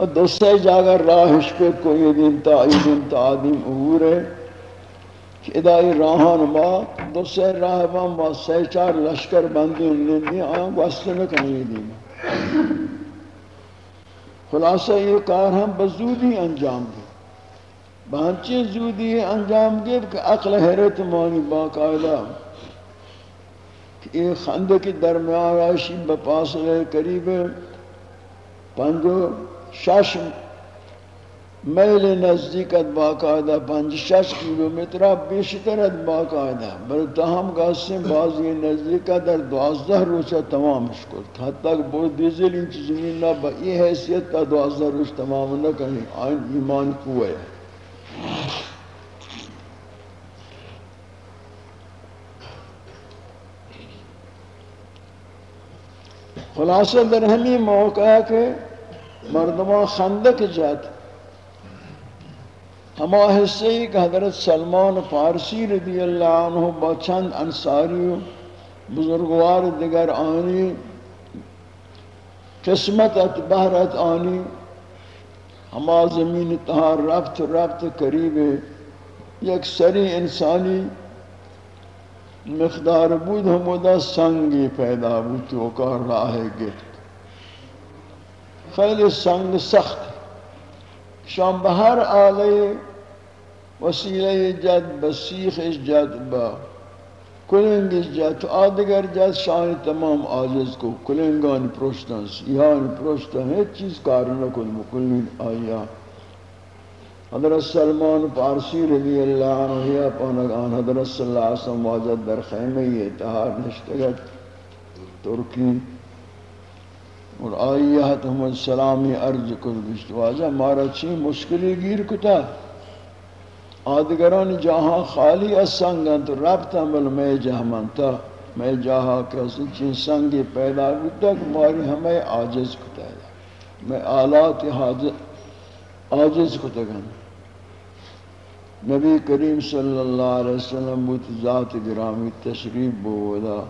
اور دوسرے جاگہ راہش پہ کوئی دن تا دن تا عبور ہے کہ ادائی راہان با دوسرے راہ با با سی چار لشکر بندی انہیں دی آیا واسطے میں کنی دی خلاصہ یہ کار ہم بزودی انجام دی بہنچی زودی انجام دے کہ عقل حیرت مانی باقاعدہ کہ یہ خندق کی درمیان راشی بپاسلے قریب پنجو شش میل نزدیکت باقاعدہ، پنج شش کلومیتر بیشترت باقاعدہ۔ بل تاہم گاسیں بازی نزدیکت در دوازدہ روچہ تمام شکل حتی تک بہت دیزل انچ زمین نہ با یہ حیثیت کا دوازدہ روچ تمام نہ کریں آئین ایمان کوئے ہے۔ خلاصہ در ہمی موقع ہے کہ مردمان خندق جات. ہما حصے کہ حضرت سلمان فارسی رضی اللہ عنہ با چند انصاری بزرگوار دیگر آنی، قسمت ات بہرت آنی ہما زمین تہا رفت رفت قریب یک سری انسانی مقدار بود ہمودا سنگی پیدا بود تو کا راہ گرد خیلی سنگ سخت. شام بہر آلے وسیلہ جد بسیخ جد با. کلنگ جد تو آدگر جد شان تمام آجز کو. کلنگان پروشتن سیحان پروشتن، ہیچ چیز کار نکن مکلین آیا. حضرت سلمان پارسی رضی اللہ عنہ یا پانگان حضرت صلی اللہ علیہ وسلم واجد در خیمہ یہ اتحار نشتگت. ترکی اور آئیت ہم السلامی عرض کر بشت واجہ مارا چی مشکلی گیر کتا۔ آدگران جہاں خالی از سنگن تو ربتا بل میں جہمن تا۔ میں جہاں کسی چین سنگی پیدا کتا کہ ماری ہمیں آجز کتا ہے۔ میں آلات آجز کتا گا نبی کریم صلی اللہ علیہ وسلم بوت ذات گرامی تشریف بودا۔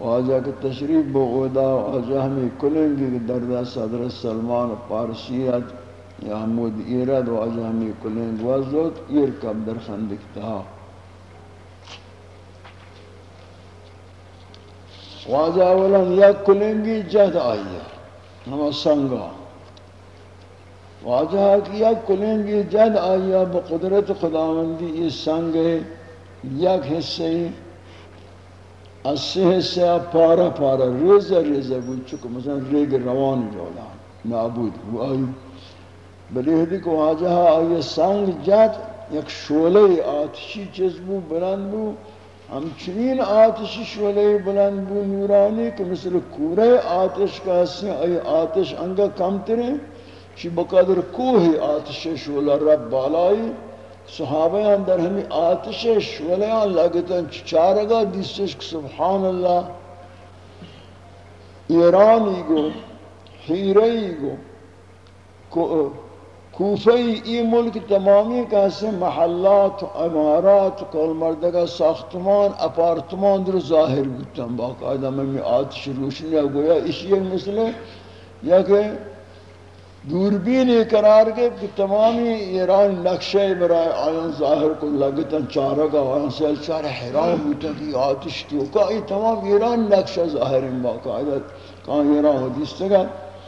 واجہ کہ تشریف بودا واجہ ہمیں کلنگی دردہ صدر سلمان پارسیت، یا حمود ایرد، واجہ ہمیں کلنگ وزد ایر کب در خندکتا۔ واجہ اولا یا کلنگی جد آئی ہمیں سنگا۔ واجہ کیا کلنگی جد آئی بقدرت خداوندی یہ سنگ ہے، یک حصے از سه حصه پارا پارا ریزه ریزه بود چکو مثلا ریگ روان جولا نابود بود آئی بلی هدی که واجه آئی سنگ جد یک شوله آتشی چیز بود بلند بود همچنین آتشی شوله بلند بود نورانی که مثل کوره آتش کا هستی آئی آتش انگا کم تره چی بقدر کوه آتش شوله رب بالائی صحابہ اندر ہمیں آتش شولیاں لگتاں چارگا دیستش کہ سبحان اللہ ایرانی گو حیرئی گو کوفئی ای ملک تمامی کیسے محلات امارات کل مردگا ساختمان، اپارتمان در ظاہر بودتاں باقاعدہ میں آتش روشنی گویا اسی ایک مثل یا کہ دوربین قرار کے کہ تمامی ایران نقشے برائے آیان ظاہر کو لگتا چارگا آیان سیل چار حیران ہوتا کہ آتش تیو کہ تمام ایران نقشہ ظاہر ہیں باقاعدہ۔ کہاں ایران حدیث تگا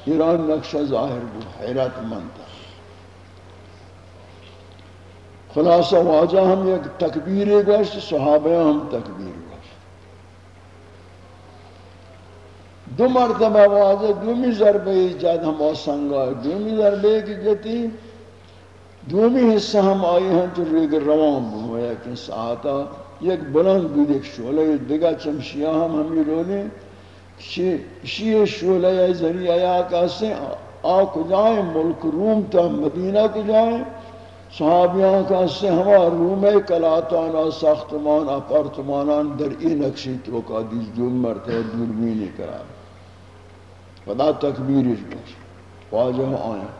ایران نقشہ ظاہر بود حیرت منتا خلاصہ واجہ ہم یک تکبیر گوشت صحابہ ہم تکبیر گوشت دو مرتبہ واجہ دومی ضربے جد ہم آسنگا دومی ضربے کی جتی دومی حصہ ہم آئی ہیں تو ریگ روان بو لیکن ساعتا یک بلند بود، ایک شعلہ دیگا چمشیہ ہم ہمی رولے شیع شعلہ ذریعہ یا کہتے ہیں آ کجائیں، ملک روم تا مدینہ کجائیں صحابیان کا سے ہما روم کلاتانا ساختمان، اپارتمانان در این نقشی تو کا دیز دون مرتے دوربینی کرا۔ خدا تکبیرش باش واجہ آیا۔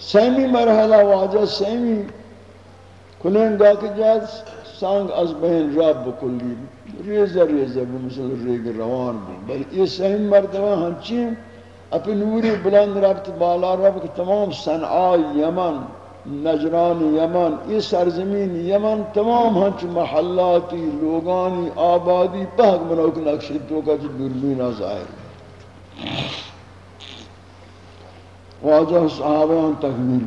سیمی مرحلہ واجہ سیمی کلنگا کے جاد سانگ از بین رب بکلی ریزہ ریزہ بھی مثل ریگ روان بھی بل یہ سیمی مرتبہ ہنچین اپنی نوری بلند رفت بالا رفت تمام صنعا یمن، نجران یمن، یہ سرزمین یمن، تمام ہنچ محلاتی، لوگانی، آبادی پہک منوک نقشی تو کا جو دوربین ظاہر۔ ہے واجہ صحابہ تکمیل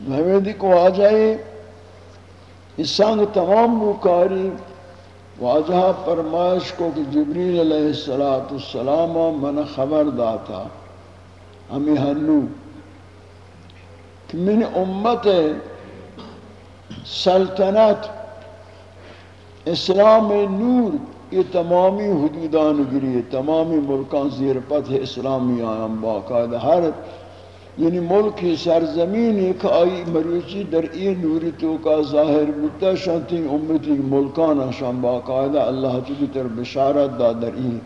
محمدی کو آجائے اس تمام بکاری واجہ پرمائش کو کہ جبریل علیہ السلام من خبر داتا۔ ہمیں ہنو۔ کہ من امت سلطنت اسلام نور۔ یہ تمامی حدودان گری تمامی ملکان زیر پتہ اسلامی آیام باقاعدہ ہر یعنی ملک سرزمین ایک آئی مروچی در این نوری تو کا ظاہر بودتا شانتی امتی ملکان شان باقاعدہ اللہ چکی تر بشارت دا در این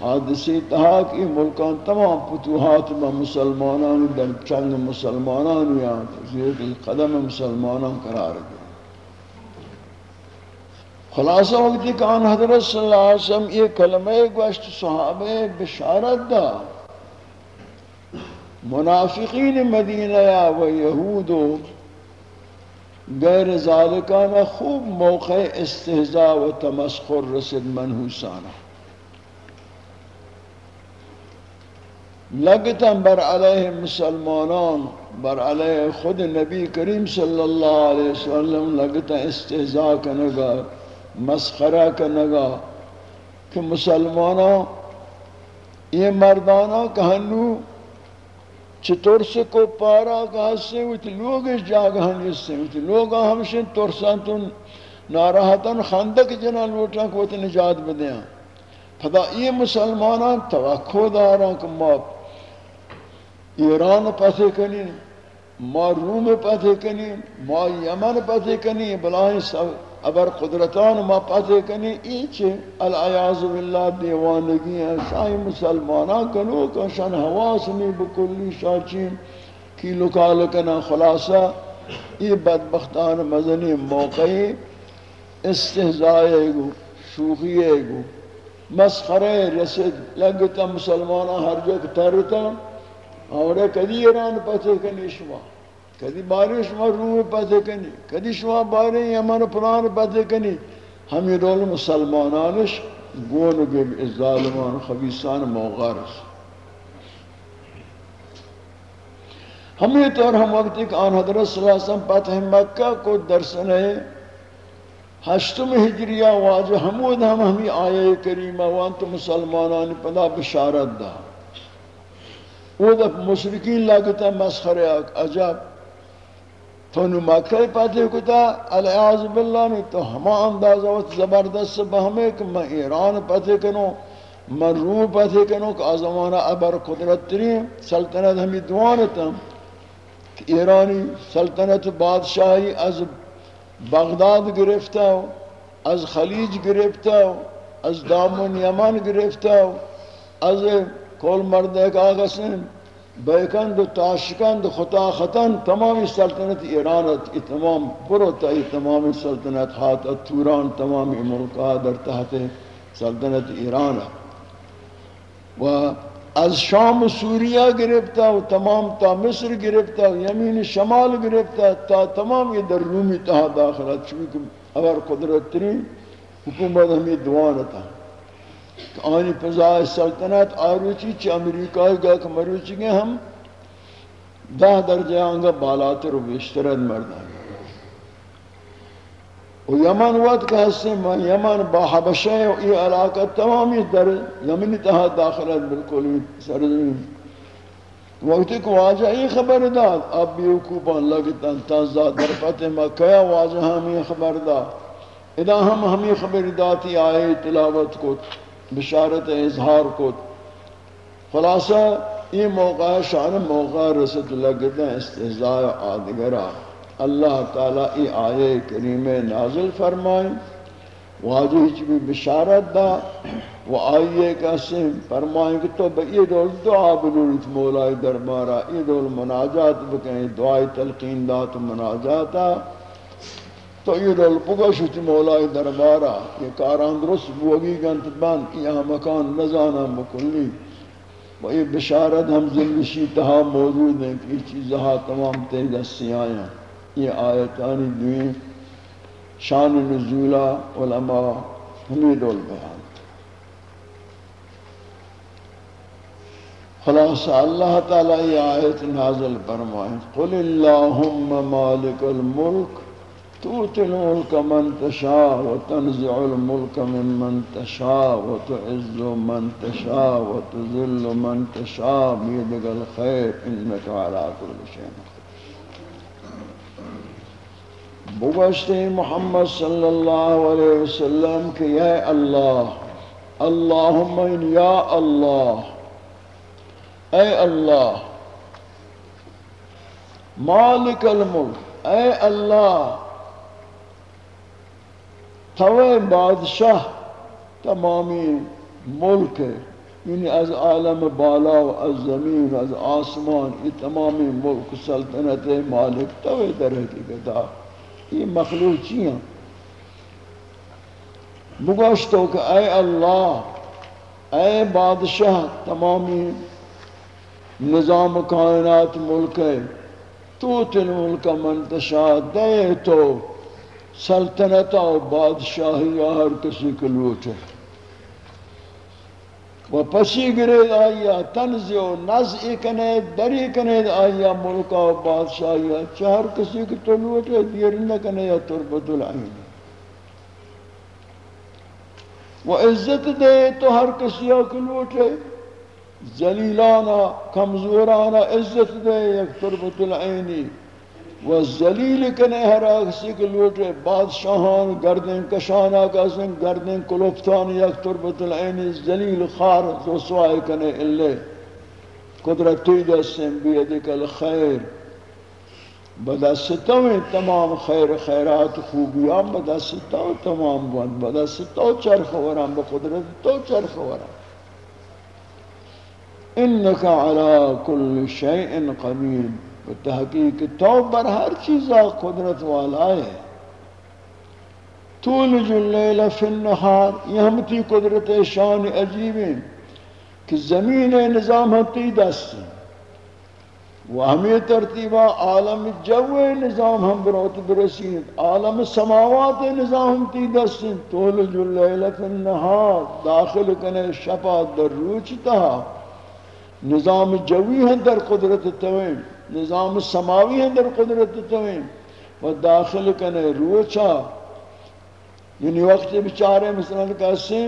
حادثی تہا کہ ملکان تمام فتوحات با مسلمانان در چنگ مسلمانان یا زیر قدم مسلمانان قرار دے۔ خلاصہ وقتی کہ آن حضرت صلی اللہ علیہ وسلم یہ کلمہ گوشت صحابہ بشارت دا۔ منافقین مدینہ یا و یہود و غیر ذالکانہ خوب موقع استہزاء و تمسخر رسد منحوسانہ لگتا بر علیہ مسلمانان، بر علیہ خود نبی کریم صلی اللہ علیہ وسلم لگتا استہزاء کنگا۔ مسخرہ کنگا کہ مسلمانوں یہ مردانہ کہنو، چطور سے کو پارا کہا سے ویت لوگ اس جاگہ ہم اس سے ویت لوگ ہمشن ترسان تن ناراحتاً خندق جنا لوٹا کو ات نجات بدیاں پدا یہ مسلمانان توقع داران کہ ما ایران پتے کنی، ما روم پتے کنی، ما یمن پتے کنی بلائیں ابر قدرتان ما پتے کنی ایچ العیاض باللہ، دیوانگی ہیں شاہی مسلمانان کنو کشان حواس نہیں بکلی شاچین کی لکال کنا خلاصہ یہ بدبختان مزنی موقعی استحضائے گو شوخیے گو مسخرے رسد لگتا مسلمانان ہر جو ترتا، اور کدی ایران پتے کنی شما۔ کدی باری شما روح پتے کنی، کدی شما باری یمن پلان پتے کنی۔ ہمی رول مسلمانانش، گون گب ظالمان خبیصان موغارس ہمیں طور ہم وقت ایک آن حضرت صلی اللہ علیہ وسلم پتہ مکہ کو درسن ہے۔ ہشتم ہجریہ واجہ حمود ہم ہمیں آیے کریمہ وانت مسلمانان پدا بشارت دا۔ وہ دا مشرکین لگتا مسخرے عجب۔ تو نو مکہ پاتے کتا العیاض باللہ نہیں تو ہما اندازہ وقت زبردست بہمے کہ میں ایران پاتے کنو میں روم پاتے کنو کہ آزمانہ ابر قدرت ترین سلطنت ہمیں دوانتا کہ ایرانی سلطنت بادشاہی از بغداد گرفتا ہو از خلیج گرفتا ہو از دامن یمن گرفتا ہو از کول مرد ایک آگا بیکند و تاشکند خطا خطن تمام سلطنت ایرانت تمام برو تا تمام سلطنت ہاتھ توران تمام ملکہ در تحت سلطنت ایران و از شام و سوریہ گرفتا و تمام تا مصر گرفتا و یمین شمال گرفتا تا تمام یہ در رومی تہا داخلت چونکہ اگر قدرت ترین حکومت ہمیں دوانتا آنی پزای سلطنت، آروچی چی امریکہ گا کہ مروچی گے ہم دہ درجہ آنگا بالاتر و بیشترد مردان و یمن وقت کہ حصے میں یمن با حبشہ و ای علاقہ تمامی در یمنی تہا داخلت بالکل سرزمین۔ وقت کو واجہ ای خبر داد، اب بھی حکوبان لگتا تازہ در فتح مکہ واجہ ہمیں خبر داد۔ ادا ہم ہمیں خبر داتی آئے تلاوت کو۔ بشارت اظہار کو۔ خلاصہ، یہ موقع، شان موقع رسد لگتا استحضاء آدگرہ اللہ تعالیٰ ای آیے کریم نازل فرمائیں واجہ چی بشارت دا۔ و آئیے کسی فرمائیں کہ تو یہ دول دعا بلولیت مولائی دربارا یہ دول مناجات بکیں دعائی تلقین دا تو مناجاتا تو یہ رول پگشت مولائی دربارہ، یہ کاران درست بوگی گنت بان یہاں مکان نزانا مکلی۔ و یہ بشارت ہم زندشی تہا موجود ہیں کہ یہ چیزہا تمام تیز سی آیا یہ آیتانی دوئیں شان نزولہ علماء حمید البیان۔ خلاص اللہ تعالی یہ آیت نازل فرمائیں قل اللہم مالک الملک توت الملك من تشاء وتنزع الملك ممن تشاء وتعز من تشاء وتذل من تشاء بيدك الخير انك على كل شيء بگشت محمد صلی اللہ علیہ وسلم کہ یا اللہ، اللہم یا اللہ، اے اللہ، مالک الملک، اے اللہ توے بادشاہ تمامی ملک یعنی از عالم بالا و از زمین و از آسمان، یہ تمامی ملک، سلطنت مالک توے در حقیقتا یہ مخلوق چیئے مگوشتو کہ اے اللہ، اے بادشاہ تمامی نظام کائنات ملک ہے تو تل ملک منتشا دے تو سلطنت و بادشاہی ہر کسی کے لوٹ ہے۔ و پسی گرید آیا تنزی و نزعی کنے دری کنے آیا ملکا و بادشاہی چہر کسی کے تو لوٹ ہے، دیر نکنے یا تربت العین و عزت دے تو ہر کسی کے لوٹ ہے۔ زلیلانا کمزورانا عزت دے یک تربت العینی و زلیل کنے ہر آگسی کے لوٹے بادشاہان، گردن کشانا کسن گردن کلوفتان یک تربت العینی زلیل خار رسوائی کنے اللہ قدرت توی دستن بیدک الخیر۔ بدستویں تمام خیر خیرات خوبیان بدستو تمام بند بدستو چرخ ورم بقدرت تو چرخ ورم انکا علا کل شیئن قبیر بتحقیق تو بر ہر چیزا قدرت والا ہے۔ تولج اللیل فی النہار، یہ ہم تی قدرت شان عجیب ہیں کہ زمین نظام ہتی دست و ہمیں ترتیبہ عالم جو نظام ہم بروت برسین عالم سماوات نظام ہم تی دست تولج اللیل فی النہار، داخل کنے شپا در روچتا نظام جوی ہیں در قدرت تویم نظام سماوی ہیں در قدرت تویم و داخل کنے روچا یعنی وقت بچارے مثلا کہتے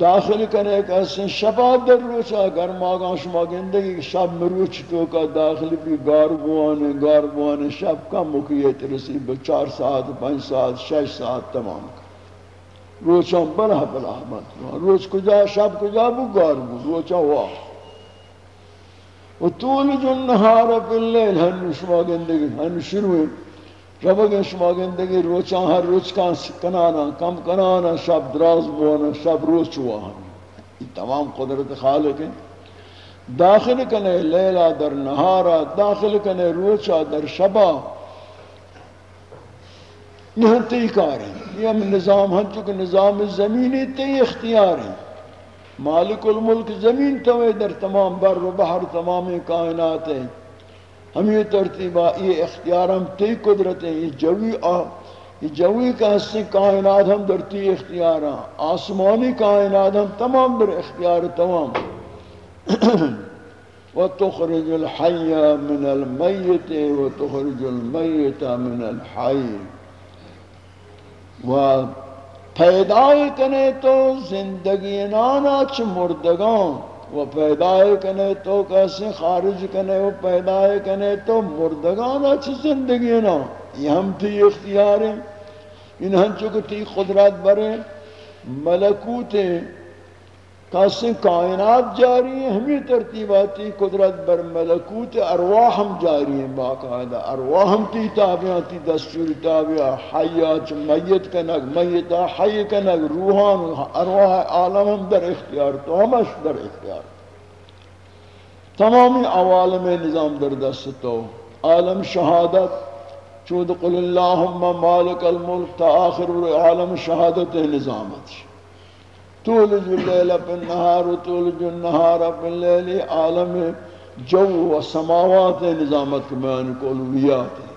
داخل کنے کہتے ہیں؟ شباب در روچا گرم آگاں شما گندگی شب مروچ تو کا داخل بھی۔ گار بوانے گار بوانے شب کم مکیت رسی بچار ساعت پانچ ساعت، شش ساعت تمام۔ روچا بلا بلا مت۔ روچ کجا؟ شب کجا بو؟ گار بو۔ روچا ہوا و طول جن نهار فی اللیل ہن شما گندگی ہن شروع رب اگر شما گندگی روچان ہر روچ کان کنانا کم کنانا شب دراز بوانا شب روچ ہوا ہم تمام قدرت خالق ہیں داخل کنے لیلہ در نہارا داخل کنے روچا در شبا یہ تی کار ہیں یہ ہم نظام ہم چکہ نظام زمینی تی اختیار ہیں مالک الملک زمین توے در تمام بر و بحر تمام کائنات ہیں۔ ہم یہ ترتیبہ یہ اختیار ہم تی قدرت ہیں، یہ جوی یہ جوی کا حصہ کائنات ہم در تی اختیار ہیں۔ آسمانی کائنات ہم تمام در اختیار تمام وتخرج الحي من الميت وتخرج الميت من الحي و پیدای کنے تو زندگی نانا چھ مردگان و پیدای کنے تو کیسے خارج کنے و پیدای کنے تو مردگانا چھ زندگی نا۔ یہ ہم تھی اختیار ہیں ان ہنچو تی قدرت برے ملکوت کاسے کائنات جاری ہیں ہمیں ترتیباتی قدرت بر ملکوت ارواح ہم جاری ہیں باقاعدہ۔ ارواح ہم تی تابعہ تی دستور تابعہ حیات میت کنگ میتا حی کنگ، روحان، ارواح عالم ہم در اختیار، تو ہمش در اختیار۔ تمامی عوالم نظام در دست تو۔ عالم شہادت، چود قل اللہم مالک الملک، تا آخر عالم شہادت نظامت۔ تولج اللیل پی النہار و تولج النہار پی اللیل عالم جو و سماوات نظامت کے بیان کو علویات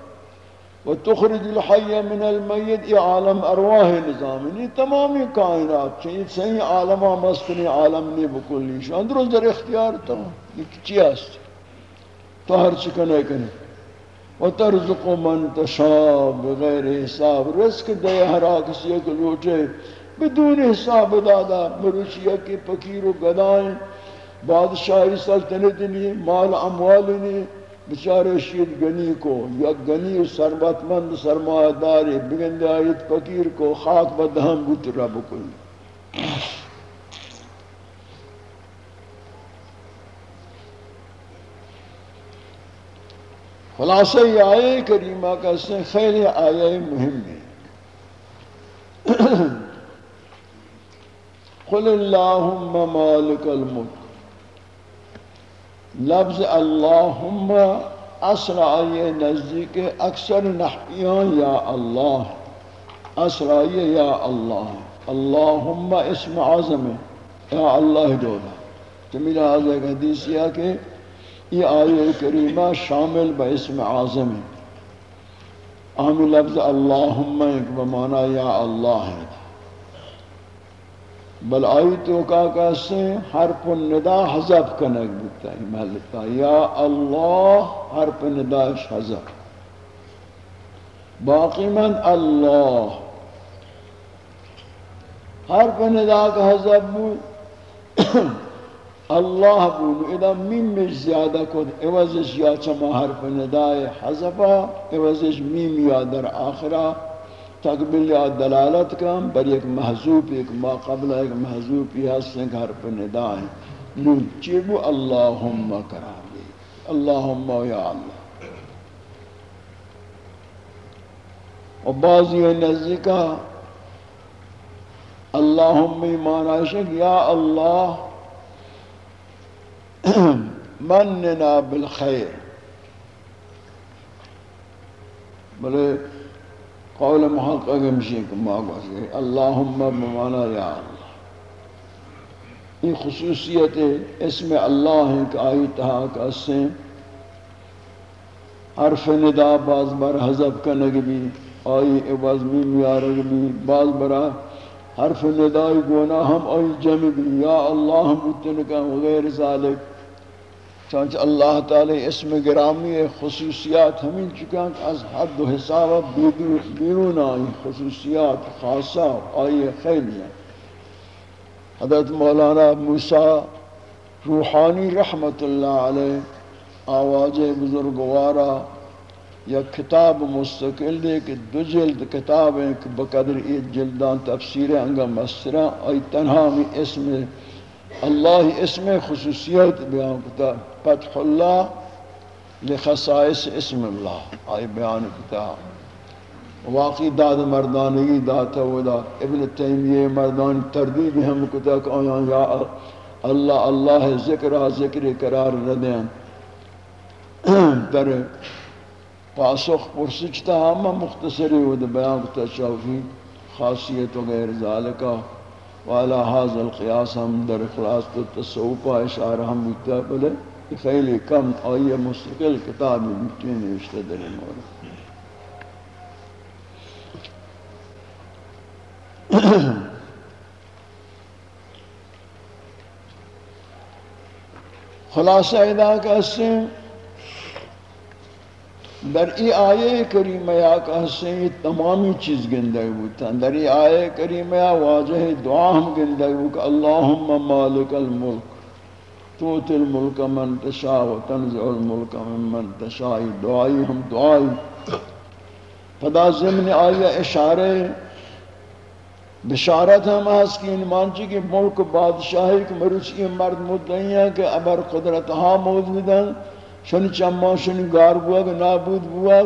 و تخرج الحی من المیت یہ عالم ارواح نظام یعنی یہ تمامی کائنات چاہیے صحیح عالمہ مستنی عالم نہیں بکلی شان درست در اختیار تو، یہ چی است؟ تو ہر چکنے کنے وترزق من تشاء، بغیر حساب۔ رزق دے، ہر کسی کو لوٹے۔ بدون حساب دادا مروچیا کے فقیر و گدائیں بادشاہی سلطنت نہیں، مال اموال نہیں۔ بچارے شید گنی کو، یا گنی و سربت مند سرمایہ داری بگندے آیت فقیر کو خاک بدہم گت رب کل خلاصہ یہ آئے کریمہ کا سے خیلی آئے مهم ہے۔ قل اللہم مالک الملک لفظ اللہم اصل آئیے نزدیک اکثر نحیان یا اللہ۔ اصل آئیے یا اللہ۔ اللہم اسم عظم یا اللہ دولا جمیل حضرت حدیث یہ کہ یہ آیہ کریمہ شامل با اسم عظم ہے۔ اہم لفظ اللہم ایک بمانا یا اللہ ہے۔ بل آئی تو کا کہتے ہیں حرف الندا حضب کنک بکتا ہے محلتا یا اللہ حرف نداش حضب باقی من اللہ۔ حرف ندا کا حضب بود اللہ بولو ادا میم مش زیادہ کد عوضش یا چما حرف ندائے حذفا عوضش میم یا در آخرہ۔ تقبل یا دلالت کم بر ایک محضوب، ایک ما قبل ایک محضوب یہ حسن حرف ندائے نو چیبو اللہم کرام اللہم یا اللہ۔ و بعضی نزدیکا اللہم مانا شک، یا اللہ مننا بالخیر۔ بلے قول محقق مشیک ماغوز اللہم بمانا یا اللہ۔ یہ خصوصیت اسم اللہ ہے کہ آئی تہا کا اسے حرف ندا باز بر حضب کا نگبی آئی عوض میم یارگ بھی باز برا حرف ندائی گونا ہم آئی جمع بھی۔ یا اللہ ہم اتنکا وغیر ذالک۔ چانچہ اللہ تعالی اسم گرامی خصوصیات ہمیں چکا از حد و حساب بیرون آئی خصوصیات خاصہ آئی خیلی ہیں۔ حضرت مولانا موسیٰ روحانی رحمت اللہ علیہ آواز بزرگوارا یا کتاب مستقل دے کہ دو جلد کتاب ہیں کہ بقدر ایک جلدان تفسیر انگا مسترہ، آئی تنہا میں اسم اللہ اسم خصوصیت بیان کتا فتح اللہ لخصائص اسم اللہ۔ آئی بیان کتا واقعی داد مردانگی داتا ودا ابن تیمیہ مردان تردید ہم کتا کہ آیان یا اللہ اللہ ذکر ذکر قرار ردین در پاسخ پرسچتا ہم مختصری ود بیان کتا شاوفی خاصیت وغیر ذالکہ وعلى هذا القياس هم در خلاص التصوف اشعار هم بيتا بله خیلی کم آیه مستقل کتابی میتونی نوشته در این مورد خلاصہ ادا کا حصے در ای آیه کریمه یا کہسیں تمامی چیز گندے ہوتا در ای آیه کریمه یا واجہ دعا ہم گندے ہوتا اللہم مالک الملک توت الملک من تشاء و تنزع الملک من من تشاء. دعائی ہم دعائی. پدا ضمن آیه اشارے. بشارت ہم اس کی انمان چی کہ ملک بادشاہی کہ مروچی مرد مدعی ہیں کہ ابر قدرت ہاں موجود ہیں. شن چما شن گار بوا کہ نابود بوا.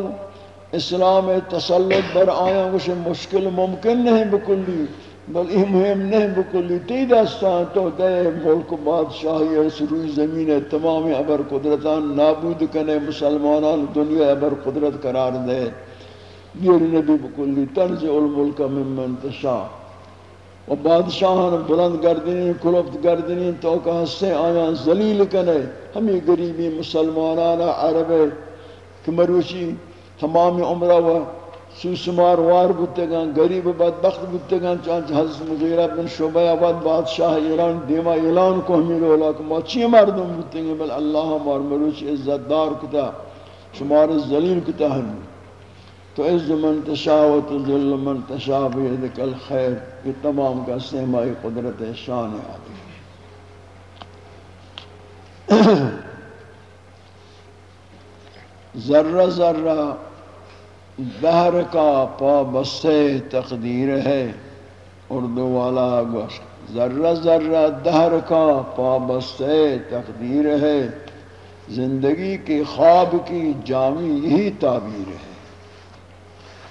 اسلام تسلط بر آیا وش مشکل ممکن نہیں بکلی. بل یہ مهم نہیں بکلی تی دستان تو دے ملک و بادشاہی اس روی زمین تمام ابر قدرتان نابود کنے مسلمانان دنیا ابر قدرت قرار دے۔ دیر نبی بکلی تنز الملک من من تشا و بادشاہان بلند گردنین کلفت گردنین تو کہ ہستے آیاں ذلیل کنے۔ ہمیں گریبی مسلمانان عرب کمروشی، تمام عمرہ و سوسمار وار بودتے گا غریب بدبخت بودتے گا چانچ حضرت مغیرہ بن شعبہ آباد بادشاہ ایران دیما اعلان کو ہمیں رولا کہ ما چی مردم بودتے گا بل اللہ مار مروش عزت دار کتا، شمار ذلیل کتا ہمیں تو عز من تشاء و تذل من تشاء بیدک الخیر یہ تمام کا سہمائی قدرت شان آدھی ذرہ ذرہ دہر کا پا بسے تقدیر ہے۔ اردو والا گوشت ذرہ ذرہ دہر کا پا بسے تقدیر ہے۔ زندگی کے خواب کی جامی یہی تعبیر ہے۔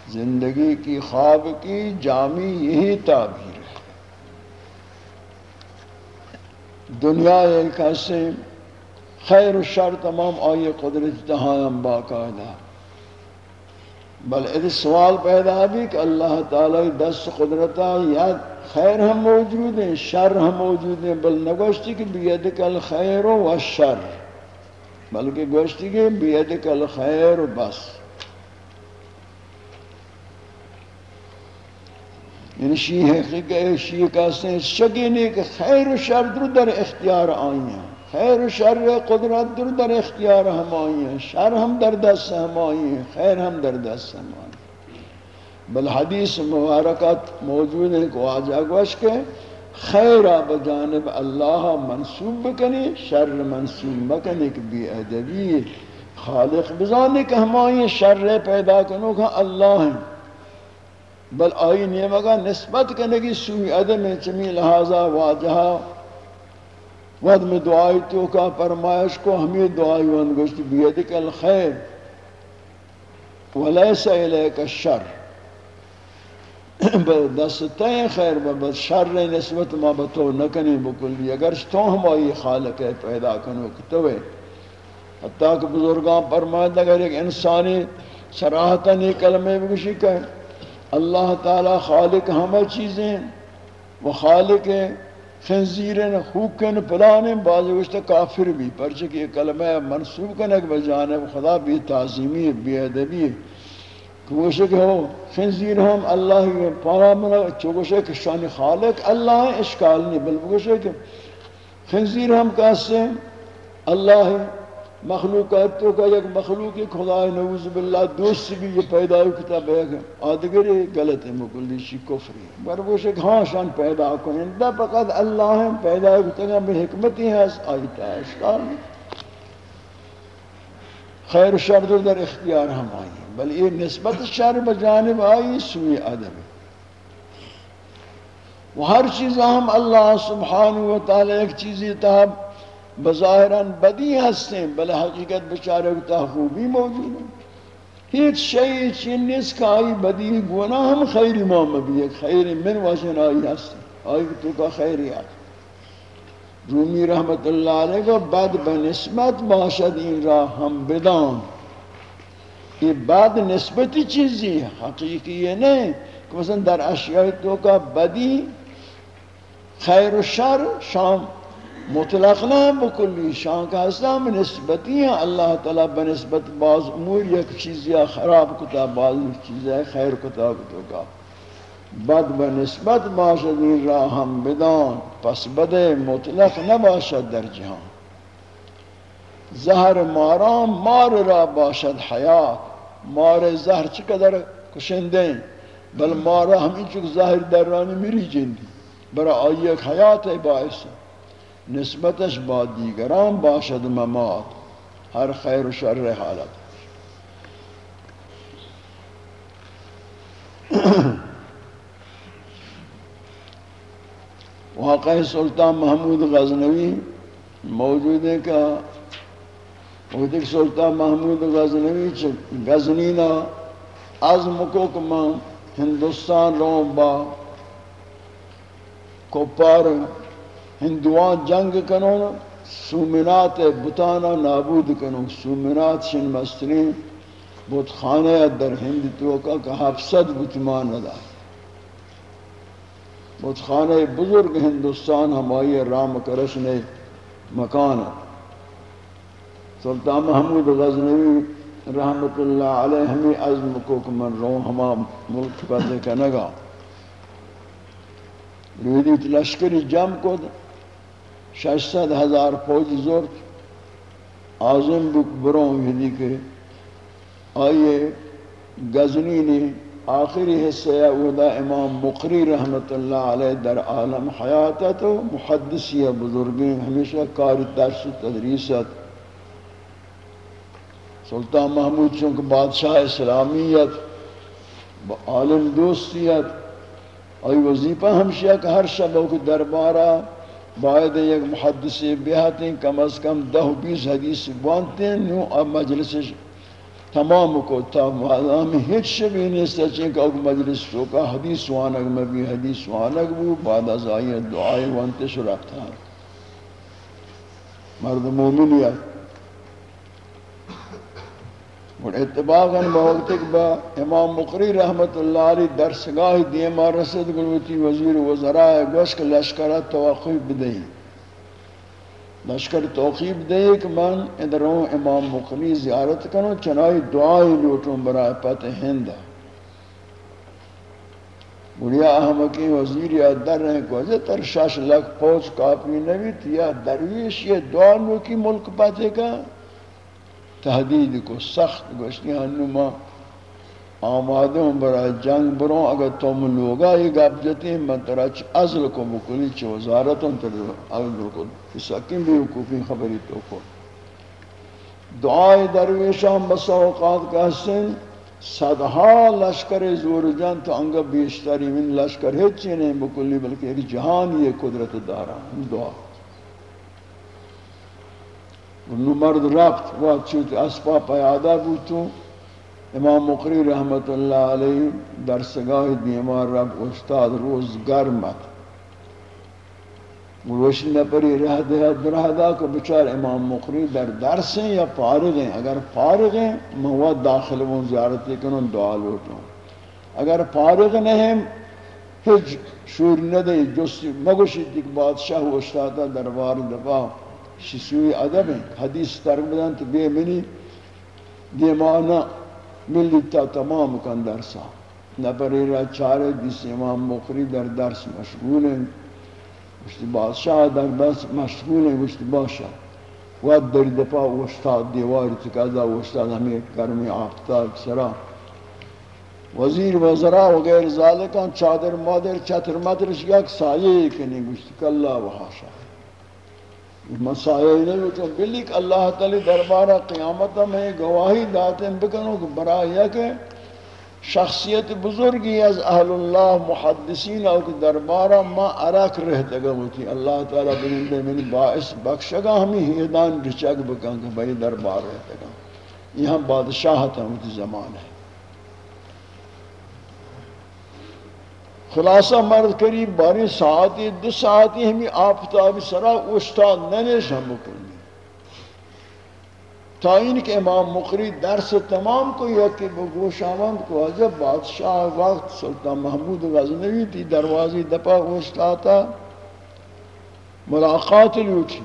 زندگی کی خواب کی جامی یہی تعبیر ہے۔ دنیا ایک ایسے خیر و شر تمام آئیے قدرت تہایم باقاعدہ۔ بل ادھ سوال پیدا بھی کہ اللہ تعالی دست قدرتا یا خیر ہم موجود ہیں، شر ہم موجود ہیں، بل نگوشتی کہ بیدک الخیر و شر، بلکہ گوشتی کہ بیدک الخیر و بس۔ یعنی شیح حقیقہ شیح کہتے ہیں شکی نہیں کہ خیر و شر در در اختیار آئی ہیں۔ خیر و شر قدرت در در اختیار ہم آئی ہیں شر ہم در دست ہم آئی ہیں خیر ہم در دست ہم آئی ہیں بل حدیث مبارکات موجود ہے کہ آجا گوش کے خیر بجانب اللہ منصوب بکنی، شر منصوب بکنی کہ بی ادبی خالق بزانے کہ ہم آئی ہیں شر پیدا کنو کہ اللہ ہیں۔ بل آئی نیمگا نسبت کنگی سوی عدم چمی لہذا واجہا ود میں دعائی تو کا فرمائش کو ہمیں دعائی وانگوشت بیدک الخیر ولیس الیک الشر دستیں خیر بس شر نسبت ما بتو نکنی بکلی اگر تو ہم آئی خالق ہے پیدا کنو کتوے حتیٰ کہ بزرگاں فرمائد اگر ایک انسانی سراحتاً یہ کلمے بگشی کہ اللہ تعالی خالق ہمیں چیزیں وہ خالق خنزیرن خوکن پلانن بعض وقت کافر بھی۔ پرچہ یہ کلمہ منصوب کنک بجانب خدا بھی تعظیمی بھی ادبی کوشک ہو خنزیر ہم اللہ پارا منا چوشک شان خالق اللہ اشکال نہیں۔ بل کوشک خنزیر ہم کیسے اللہ ہی مخلوقات تو کا یک مخلوق خدا نعوذ باللہ، دوست بھی یہ پیدا ہو کتاب ہے۔ آدگر غلط ہے مکلی شی کفری برگوش ایک ہاں شان پیدا کو اندہ فقط اللہ ہے پیدا ہو کتاب میں حکمتی ہے آیتا ہے اشکال خیر شر در اختیار ہم آئی بل یہ نسبت شر بجانب آئی سوی عدم وہ ہر چیز ہم اللہ سبحانہ وتعالی، ایک چیزی تاب بظاہراً بدی ہستے بل حقیقت بچارے تا خوبی موجود ہے ہیچ شئی چینیس کا آئی بدی گناہ ہم خیری بھی ہے خیر من وجن آئی ہستے آئی تو کا خیری آئی رومی رحمت اللہ علیہ کو بد بنسبت باشد این را ہم بدان. یہ بد نسبتی چیزی؟ حقیقی ہے نہیں کہ مثلا در اشیاء تو کا بدی خیر و شر شام مطلق نہ بکلی شان کا اسلام نسبتی ہیں۔ اللہ تعالی بنسبت بعض امور یک چیز یا خراب کتا بعض چیز ہے خیر کتا کتا کا۔ بد بنسبت باشد این را ہم بدان، پس بد مطلق نباشد در جہان زہر مارام مار را باشد حیات۔ مار زہر چقدر کشندیں؟ بل مارا ہمیں چک زہر در رانی میری جندی برا آئی ایک حیات ہے باعث۔ ہے نسبتش با دیگران باشد ممات. ہر خیر و شر حالت. واقع سلطان محمود غزنوی موجود ہے کہ وہ سلطان محمود غزنوی غزنینا عزم کو کہ ہندوستان رہوں با کوپار ہندوان جنگ کنو سومنات بتانا نابود کنو سومنات شن مسترین بود خانه در هند توکا که هفتصد بتمان ادا بود خانه بزرگ ہندوستان ہمائی رام کرشن مکان. سلطان محمود غزنوی رحمت اللہ علیہ ہمیں عزم کو کہ من رو ہما ملک پتے کنگا رویدی لشکری جم کو ششصد ہزار فوج زور آزم بک برون یدی یعنی کہ آئیے غزنی نے آخری حصہ اودا امام مقری رحمت اللہ علیہ در عالم حیات تو محدثی بزرگیں ہمیشہ کار درس تدریست سلطان محمود چونکہ بادشاہ اسلامیت عالم دوستیت اور وظیفہ ہمشیہ کہ ہر شب کو دربارہ باید یک محدث بیہتے کم از کم دہ بیس حدیث بانتے ہیں نو اب مجلس تمام کو تا معلوم ہیچ شبی نہیں سچیں کہ اگر مجلس تو کا حدیث وانگ میں بھی حدیث وانگ بو، بعد از آئی دعائی وانتے شرکتا مرد مومنیت. اور اتباقاً بوقت با امام مقری رحمت اللہ علی درسگاہ دیما رسد گلوتی وزیر وزراء گوشک لشکرہ توقیب بدئی لشکر توقیب دے کہ من ادھروں امام مقری زیارت کروں چنائی دعائی لوٹوں برای پتہ ہندہ بڑیا احمقی وزیر یا در رہے کو تر شاش لکھ پوچ کافی نویت یا درویش یہ دعا نو کی ملک پاتے کا۔ تحدید کو سخت گوشتی ہنو ما آمادے ہوں برای جنگ بروں، اگر تم لوگا یہ گپ جتی ہیں میں ترا چھ ازل کو مکلی چھ وزارتوں تر ازل کو اس حکیم بھی حکوفی خبری تو کو۔ دعای درویشان بسا اوقات کا حسن صدہا لشکر زور جان تو انگا بیشتری، من لشکر ہے چینے مکلی، بلکہ ایک جہان یہ قدرت دارا۔ دعا۔ نو مرد رفت و چوت اسبا پیاده بود تو امام مقری رحمت اللہ علیہ درسگاہ دیمار رب استاد روز گرمت روشن نپری رہ دیا درہ دا کہ بچار امام مقری در درس ہیں یا فارغ ہیں؟ اگر فارغ ہیں، مواد داخل وہ زیارتی کنوں دعا لوٹوں اگر فارغ نہیں ہج شور نہ دے جس مگوشی دیکھ بادشاہ استاد دربار دفاع شسوی ادب ہیں حدیث ترک بدن تو بے منی دیمانا ملیتا تمام کن درسا نبری را چارے دیس امام مقری در درس مشغول ہیں مشتی بادشاہ در درس مشغول ہیں مشتی باشا وقت در دفاع وشتاد دیواری تکازا وشتاد ہمیں کرمی آفتاب سرا وزیر وزراء وغیر ذالکان چادر مادر چتر مدرش یک سایه کنی گوشتی کہ اللہ وحاشا مسائل نہیں تو بلک اللہ تعالی دربارہ قیامت میں گواہی داتے ہیں بکنو کہ برای کہ شخصیت بزرگی از اہل اللہ محدثین او کہ دربارہ ما عراق رہتا گا ہوتی اللہ تعالی بنندے میں یعنی باعث بخشگا ہمیں ہیدان رچک بکن کہ بھئی دربار رہتا گا یہاں بادشاہت ہم کی زمان ہے۔ خلاصہ مرد قریب باری ساعتی، دو ساعتی ہمیں آفتاب سرا استاد ننش ہم کنی تا این کہ امام مقری درس تمام کو یکی بگوش آمند کو عجب بادشاہ وقت سلطان محمود غزنوی تی دروازی دپا استاتا ملاقات لیوٹی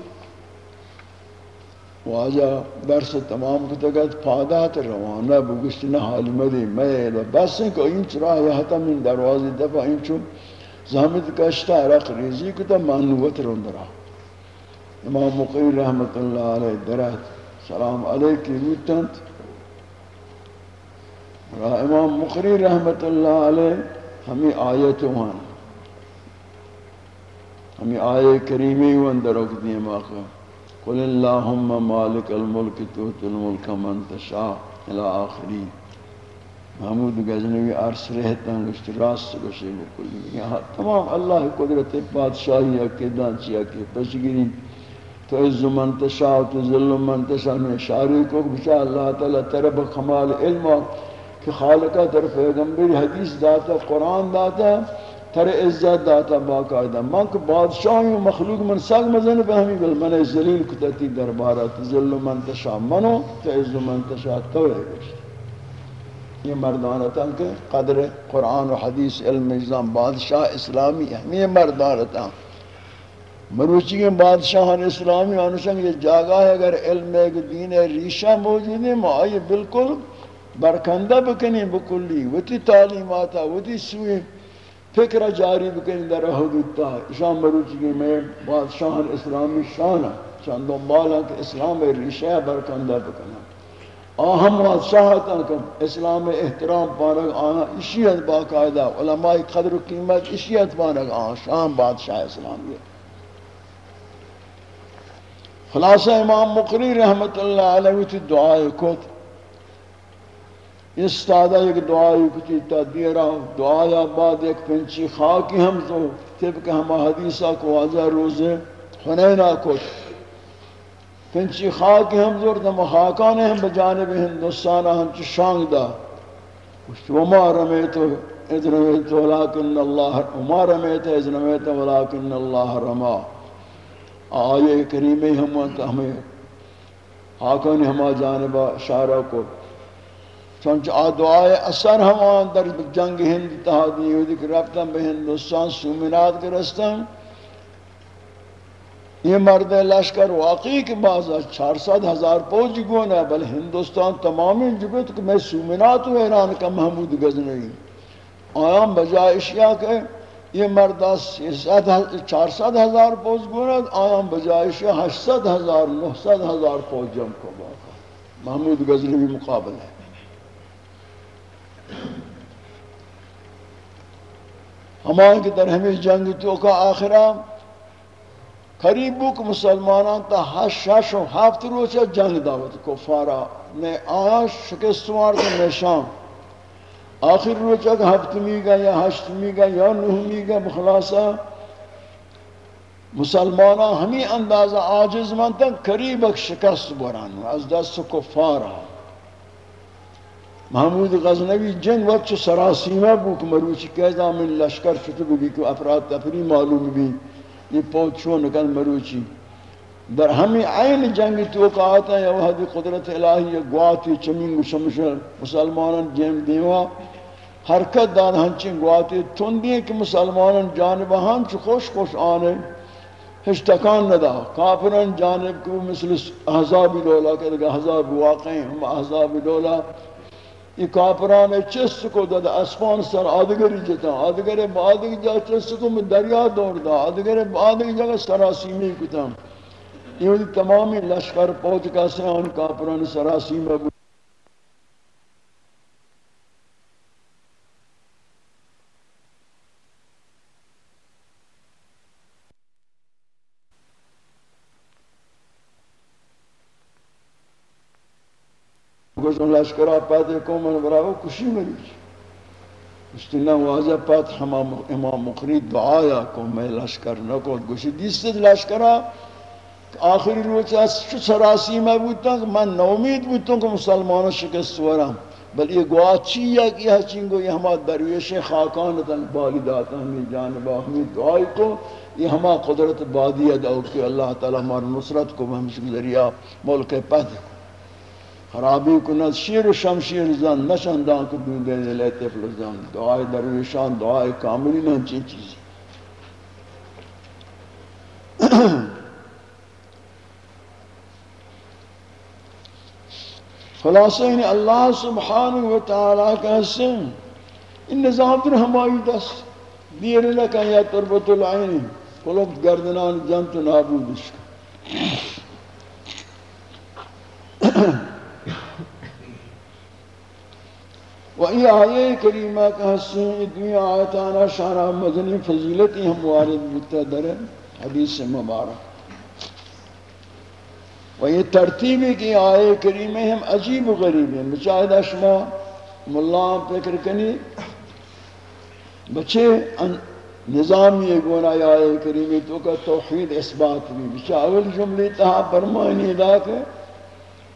واجہ درس تمام کو تگت پادات روانہ بگشت نہ حال مدی میں بس ہیں کہ این چرا یہتا من دروازی دفع این چون زحمت کشتا رق ریزی کتا معنوت رون رندرا امام مقیر رحمت اللہ علیہ درہت سلام علیکی روتنت امام مقری رحمت اللہ علیہ ہمیں آیت وان۔ ہمیں آیے کریمی وان درک دیم آقا۔ قل اللہم مالک الملک توت الملک من تشاء الى آخری۔ محمود غزنوی عرص رہتا ہوں گشت راست گشے بکلی یہاں تمام اللہ قدرت بادشاہی اکیدان چیا کہ پشگیری تو عز من تشاء، تو ظل من تشاء۔ میں شاری کو بچا اللہ تعالی ترب کمال علم، کہ خالقہ در پیغمبر، حدیث داتا، قرآن داتا ہے تر عزت داتا باقاعدہ۔ من کہ بادشاہی و مخلوق من سگ مزن فہمی بل من ذلیل کتتی دربارات ذل من تشا منو تعز من تشا تو ہے۔ گشت یہ مردانتا کہ قدر قرآن و حدیث، علم نظام، بادشاہ اسلامی ہم یہ مردانتا مروچی کے بادشاہان اسلامی آنشنگ یہ جاگا ہے۔ اگر علم ایک دین ریشہ موجود ہے معای بالکل برکندہ بکنی بکلی۔ وتی تعلیماتا وتی سوئی فکر جاری بکنی در حدود تا شان مروچی کے میں بادشاہان اسلامی شانہ شان دنبالا کہ اسلام ریشہ برکندہ بکنا آہم بادشاہتا کہ اسلام احترام پانک آہاں اشیت باقاعدہ، علماء قدر و قیمت اشیت پانک آہاں شان بادشاہ اسلامی خلاصہ امام مقری رحمت اللہ علیہ تی دعائی کت استادہ ایک دعائی کتی تا دیرا دعایا بعد ایک پنچی خاکی ہم تو طبق ہم حدیثہ کو واضح روز حنینہ کت پنچی خاکی ہم زور دم خاکانے ہم بجانب ہندوستانہ ہم چی شانگ دا۔ وما رمیتو اذ رمیتو ولیکن اللہ وما رمیتو اذ رمیتو ولیکن اللہ رما۔ آئے کریمی ہم ہمیں آقا نے ہما جانبا اشارہ کو چونچہ آ اثر ہم در جنگ ہند تحادی ہوئی کہ رفتن بے ہندوستان سومنات کے رستن یہ مرد لشکر واقعی کے بعض چار سات ہزار پوج گونا بل ہندوستان تمامی جگت کہ میں سومنات ہوں ایران کا محمود غزنوی آیام بجائے اشیاء کہ یہ مرد چار سات ہزار پوز گوند آیام بجائش ہشت ہزار نہست ہزار پوز جم کو محمود غزلی مقابل ہے۔ ہمان کی طرح ہمیں جنگ تو کا آخرہ قریب بک مسلمانان تا ہش شش و ہفت روچہ جنگ دعوت کو فارا میں آیا شکستوار کا میں شام آخر روز اگر ہفتمی گا یا ہشتمی گا یا نہمی گا بخلاصا مسلمانہ ہمیں اندازہ آجز مانتا قریب ایک شکست بران از دست کفارا محمود غزنوی جنگ وقت چو سراسیمہ بوک مروچی کہتا من لشکر فتو بھی کہ افراد تفری معلوم بھی یہ پوت چون نکن مروچی. در ہمیں عین جنگ تو کا آتا ہے وہدی قدرت الہی گواتی چمین گشمش مسلمانان جیم دیوا. حرکت دان ہنچین گواتی تندی کہ مسلمانان جانب ہنچ خوش خوش آنے. ہش تکان ندا. کافران جانب کو مثل احزابی دولا کہ لگا احزاب واقعی ہم احزابی دولا یہ کافران چست کو دا اسمان سر آدگر جتا، آدگر با آدگری جا چست کو میں دریا دور دا، آدگر با آدگری جگہ سراسیمی کتا۔ یہ تمامی لشکر پہنچ کا سے ان کافران سراسیمی گوشن لشکرہ پاتے کو من براو کشی مریچ گوشتی نا واضح پات ہم امام مقری دعایا کو میں لشکر نکو گوشتی دیست لشکرہ آخری روچ از چو سراسی میں بودتا من نومید بودتا کہ مسلمانوں شکست ورم بل یہ گواہ چی یا کیا چنگو، یہ ہما درویش خاکان تن بالی داتا ہمیں جانبا ہمیں دعائی کو۔ یہ ہما قدرت بادی اداؤ کہ اللہ تعالی ہمارا نصرت کو ہم ذریعہ ملک پد کو خرابی کند شیر و شمشیر زن نشان دان کو دون دے لے طفل زن دعائے درویشان دعائے کاملی نہ چیز چیز خلاصہ ان اللہ سبحانہ و تعالی کا حسن ان نظام در ہمائی دست دیر لکن یا تربت العین قلوب گردنان جنت نابودش و ای آیه کریمہ کا حسین دنیا آیتانا شارع مدنی فضیلتی ہم وارد بکتا در حدیث مبارک. و یہ ترتیبی کی آیه کریمہ ہم عجیب و غریب ہیں بچاہدہ شما ملہ فکر کنی؟ بچے نظامی گونا آیه کریمی تو کا توحید اثبات بھی بچہ اول جملی تہا فرمانی دا کہ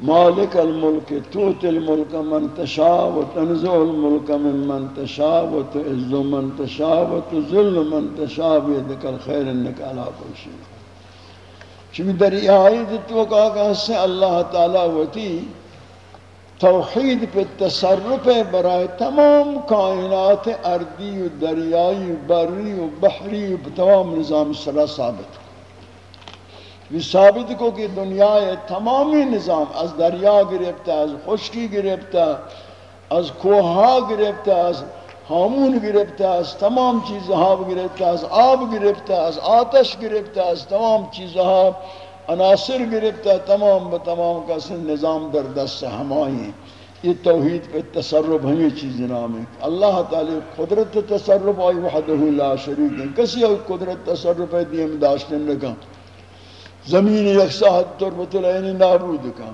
مالک الملک، توت الملک، من تشاء و تنزع الملک، من من تشاء و تعز، من تشاء و تذل، من تشاء بیدک الخیر انک علا کل شیء چمی در آیت تو کہا کہ اس سے اللہ تعالی وتی توحید پہ تصرف برائے تمام کائنات، اردی و دریائی و بری و بحری و تمام نظام صلاح ثابت یہ ثابت کو کہ دنیا تمامی نظام از دریا گرفتا از خشکی گرفتا از کوہا گرفتا از ہامون گرفتا از تمام چیزها گرفتا از آب گرفتا از آتش گرفتا از تمام چیزها عناصر گرفتا تمام بتمام کا سن نظام در دست ہمائی یہ توحید پہ تصرف ہمیں چیز نام ہے اللہ تعالی قدرت تصرف آئی وحدہ لا شریک کسی اور قدرت تصرف ہے دیم داشتن لگا زمین یک ساعت تربت العین نابود کا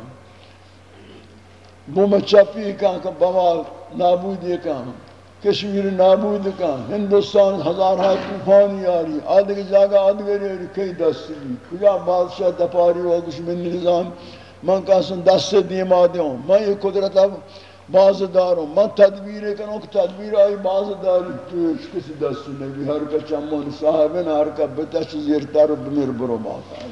بوم چپی کام کا بما نابود کا کشمیر نابود کا ہندوستان ہزار ہائی طوفانی آری آدھے جاگہ آدھے آدھگری کئی دست دی کجا بادشاہ دپاری ہو کچھ من نظام؟ من کہاسن دست دیم آدھے ہوں میں یہ قدرت اب باز داروں میں تدبیر کروں کہ تدبیر آئی باز داری توش کسی دست نبی ہر کا چمون صاحبین ہر کا بتش زیرتر بمیر برو باقا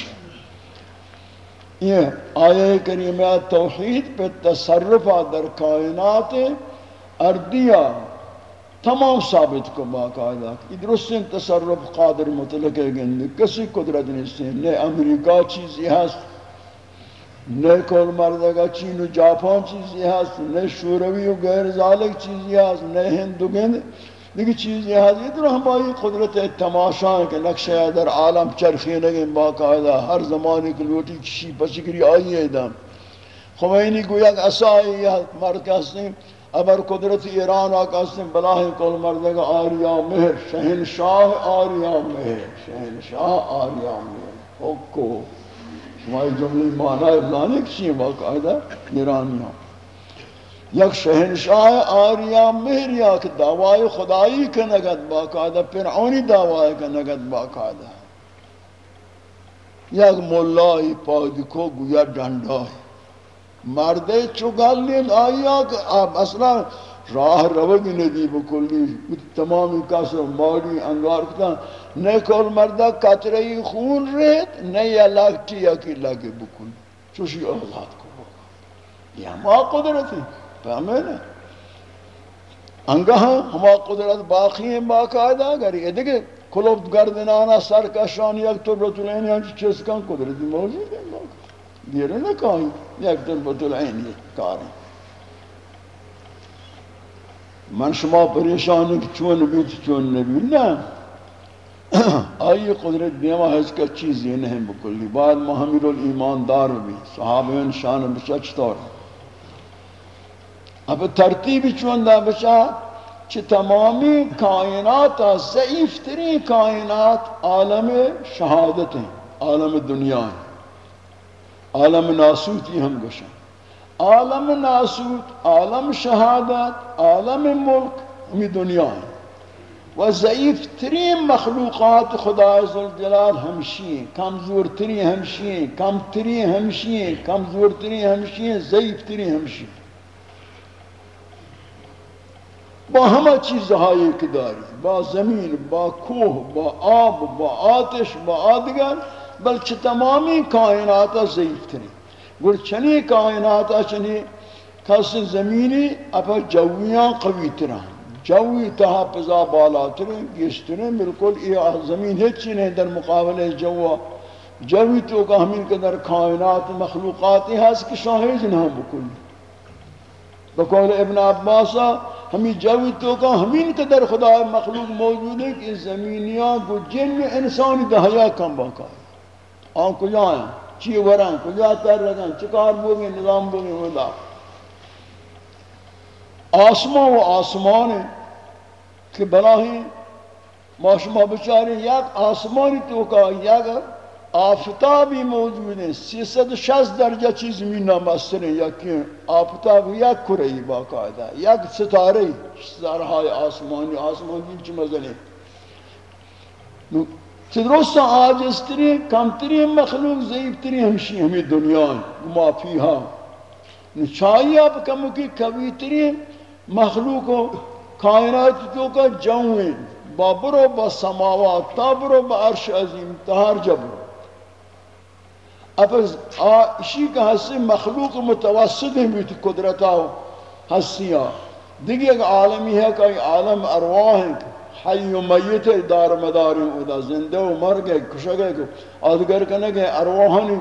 یہ آیہ کریمہ توحید پہ تصرف در کائنات اردیہ تمام ثابت کو باقاعدہ درست تصرف قادر مطلق ہے گند کسی قدرت نہیں سے نئے امریکہ چیزی ہست، نئے کول مردگا چین و جاپان چیزی ہست، نئے شوروی و غیر ذالک چیزی ہست، نئے ہندو گند۔ دیکھ چیزی ہست ادھر ہماری قدرت تماشا ہے کہ نقشہ در عالم چرخی لگیں باقاعدہ، ہر زمانے کی لوٹی کشی پسکری آئی ہے دم خمینی کو یک اسائی مرد کہتے ہیں؟ ابر قدرت ایران آقا سے بلاہ کل مردگا آریا مہر شہنشاہ آریا مہر شہنشاہ آریا مہر۔ حکو۔ شمائی جملی معنی ابلانے کسی ہیں باقاعدہ ایرانیاں۔ یک شہنشاہ آریا مہر یا کہ دعوی خدایی کا نگد باقاعدہ پرعونی دعوی کا نگد باقاعدہ۔ یک مولائی پادکو گویا ڈنڈا ہے۔ مردے چگل لین آیا کہ آپ اصلا راہ روگی ندی بکلی۔ تمامی کسر ماری انگار کتا۔ نہ کل مردہ کترئی خون رہت، نہ یا لگتی یا کی لگے بکل چوشی اولاد کو۔ یہ ہما قدرت ہے فہمیں نا؟ انگاہ ہما قدرت باقی ہیں باقاعدہ اگر یہ دیکھے کلوب گردنانا سرکشان یک تو رتولین یا چیز کن، قدرتی موجود ہے دیرے نہ کہیں، یک در بدل عین یہ کار ہے من شما پریشان کہ چون نبی چون نبی نا آئی قدرت دیما ہے اس کا چیز یہ نہیں بکلی۔ بعد محمد الایمان دار بھی صحابین شان بچچ طور اب ترتیب چون دا بچا چھ تمامی کائنات ضعیف ترین کائنات عالم شہادت ہیں عالم دنیا ہیں عالم ناسوتی ہم گوشن عالم ناسوت عالم شہادت عالم ملک ہمی دنیا ہے و ضعیف ترین مخلوقات خدا عزالجلال ہمشی ہیں کمزور ترین ہمشی ہیں کم ترین ہمشی ہیں کمزور ترین ہمشی ہیں ضعیف ترین ہمشی ہیں با ہمہ چیز ہائی اقداری با زمین، با کوہ، با آب، با آتش، با آدگر بلکہ تمامی کائنات ضعیف تری گر چنی کائنات چنی، کس زمینی اپا جویاں قوی تران جوی تہا پزا بالا ترین گیشترین بالکل یہ زمین ہچی نہیں در مقابل جوا جوی تو کا ہمین کے کائنات مخلوقاتی ہے اس کی شاہد نہ بکل۔ بقول ابن عباسہ ہمیں جوی تو کا ہمین کے در خدا مخلوق موجود ہے کہ زمینیاں کو جن انسانی دہیا کم باقا ہے آن کجا ہیں؟ چی ورن کجا تر رکھیں چکار بوگی نظام بوگی ودا آسمان و آسمان ہے کہ بلاہی معاشمہ بچاری یک آسمانی تو کا یک آفتابی موجود ہیں سیصد شست درجہ چیز مینا مستر ہیں یکی آفتاب یک کرئی باقاعدہ یک ستارے ستارہ آسمانی آسمانی چی مزل ہے کہ درست آجز ترین کم ترین مخلوق ضعیف ترین ہمشی ہمیں دنیا ہیں ما فیہا چاہیے آپ کم کی کبھی ترین مخلوق و کائنات تو کا جاؤں با برو با سماوات تا برو با عرش عظیم تہار جبرو اب اسی کا حصی مخلوق متوسط ہیں بیتی قدرتا حسیاں دیگه ایک عالمی ہے کہ عالم ارواح ہیں، حی و میت دار مدار ہیں زندہ و مر گئے کشا گئے آدگر کنے گئے ارواحانی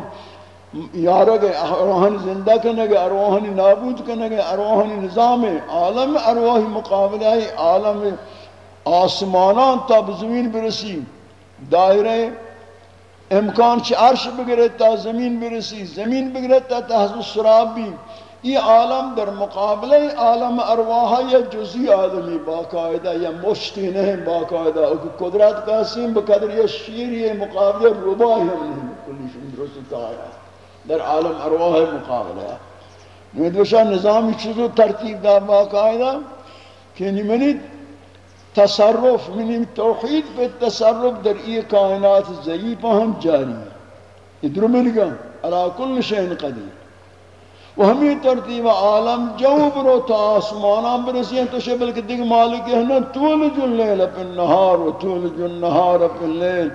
یارہ گئے ارواحانی زندہ کنے گئے ارواحانی نابود کنے گئے ارواحانی نظام عالم ارواحی مقابلہ عالم آسمانان تا زمین برسی، دائرہ امکان چی عرش بگرد تا زمین برسی زمین بگرد تا تحت سراب بھی یہ عالم در مقابلہ عالم ارواح یا جزی عالمی باقاعدہ یا مشتی نہیں باقاعدہ قدرت کا سیم بقدر یہ شیر یہ مقابلہ ربائی ہم نہیں کلی شن آیا در عالم ارواح مقابلہ میں دوشا نظامی چیزو ترتیب دا باقاعدہ کہ منی تصرف منی توحید پہ تصرف در ای کائنات ضعیفہ ہم جاری. ہے ادھر مل گا علا کل شہن قدیر. و ہمیں ترتیب عالم جو برو تا آسمانان برسی ہیں تو شبل کے دیکھ مالک ہے نا تولج اللیل پی النہار و تولج النہار پی اللیل.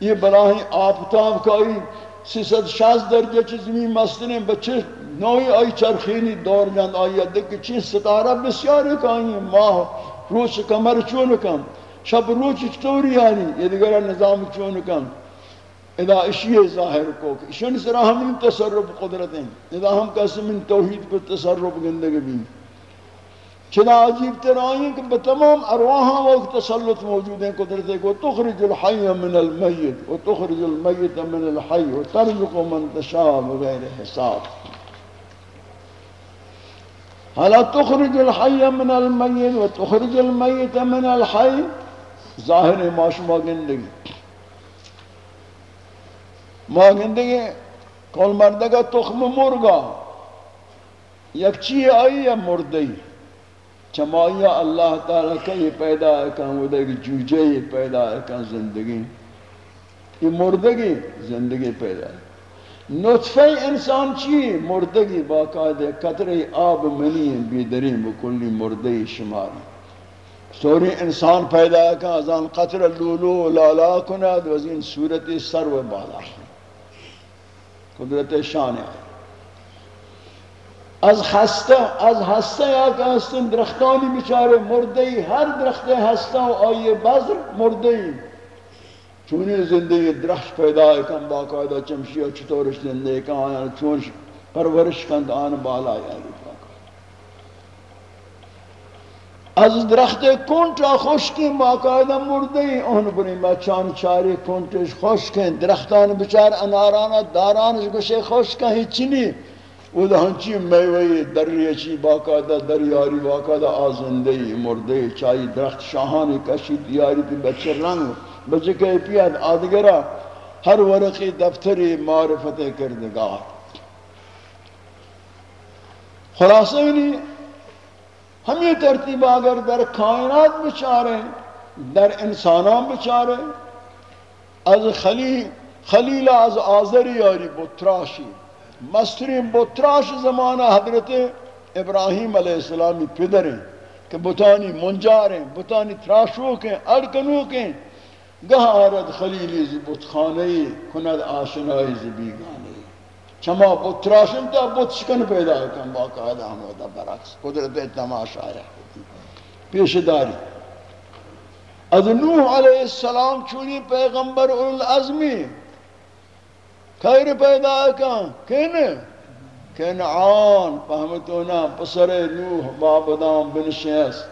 یہ بلاہی آفتاب کا ہی سیست شاز درجہ چیز میں مستنے بچے نوئی آئی چرخینی دور جاند، آئی دیکھ چیز ستارہ بسیار ایک آئی ماہ روچ کمر چون کم. شب روچ چطوری یعنی؟ آنی یہ دیگر نظام چون کم. اذا اشیاء ظاہر کو اشن سرا ہم ان تصرف قدرت ہیں اذا ہم قسم ان توحید پر تصرف گندگی بھی چنا عجیب ترائیں کہ بتمام ارواحاں وقت تسلط موجود ہیں. قدرت کو تخرج الحی من المیت و تخرج المیت من الحی و ترزق من تشاء بغیر حساب. حالا تخرج الحی من المیت و تخرج المیت من الحی ظاہر معاشمہ گندگی. مانگندگی کل مردگا تخم مرگا یک چی آئی یا مردی چمائی اللہ تعالیٰ کا یہ پیدا ہے کہ وہ دیکھ جوجے پیدا ہے زندگی. یہ مردگی زندگی پیدا ہے. نطفہ انسان چی؟ مردگی باقاعدہ قطر آب منی بیدری بکلی مردی شماری. سوری انسان پیدا ہے کہ ازان قطر لولو لالا کند وزین صورت سر و بالا. قدرت شان از ہستہ از ہستہ یا کہ ہستن درختانی بچارے مردئی ہر درخت ہستہ و آئیے بذر مردئی چونی زندگی درخت پیدا ہے کم باقاعدہ چمشی و چطورش زندگی کم آیا چون پرورش کند آن بالا یا از درخت کنٹا خشکی باقاعدہ مردی اون بری مچان چاری کنٹش خشکیں درختان بچار انارانا دارانش گوشے خشکا ہیچی نہیں وہ ہنچی میوی دریچی باقاعدہ دریاری باقاعدہ آزندی مردی۔ چاہی درخت شاہانی کشی دیاری تی بچے رنگ۔ بچے کہ پیاد آدگرہ، ہر ورقی دفتری معرفت کردگار۔ خلاصہ نہیں، ہم یہ ترتیب اگر در کائنات بچارے، در انسانان بچارے، از خلیل خلیل از آذری یاری بطراشی مسترین بطراش زمانہ حضرت ابراہیم علیہ السلامی پدر ہیں کہ بطانی منجار ہیں بطانی تراشوک ہیں ارکنوک ہیں گاہ آرد خلیلی زی بطخانہی کند آشنائی زبیگانی چما بتراشن تا بت شکن پیدا کن باقاعدہ ہم ہوتا برعکس، قدرت تماشا ہے۔ پیش داری۔ از نوح علیہ السلام چونی پیغمبر العظمی، خیر پیدا کن کن؟ کنعان فهمتونا پسر نوح، بابدان بن شیس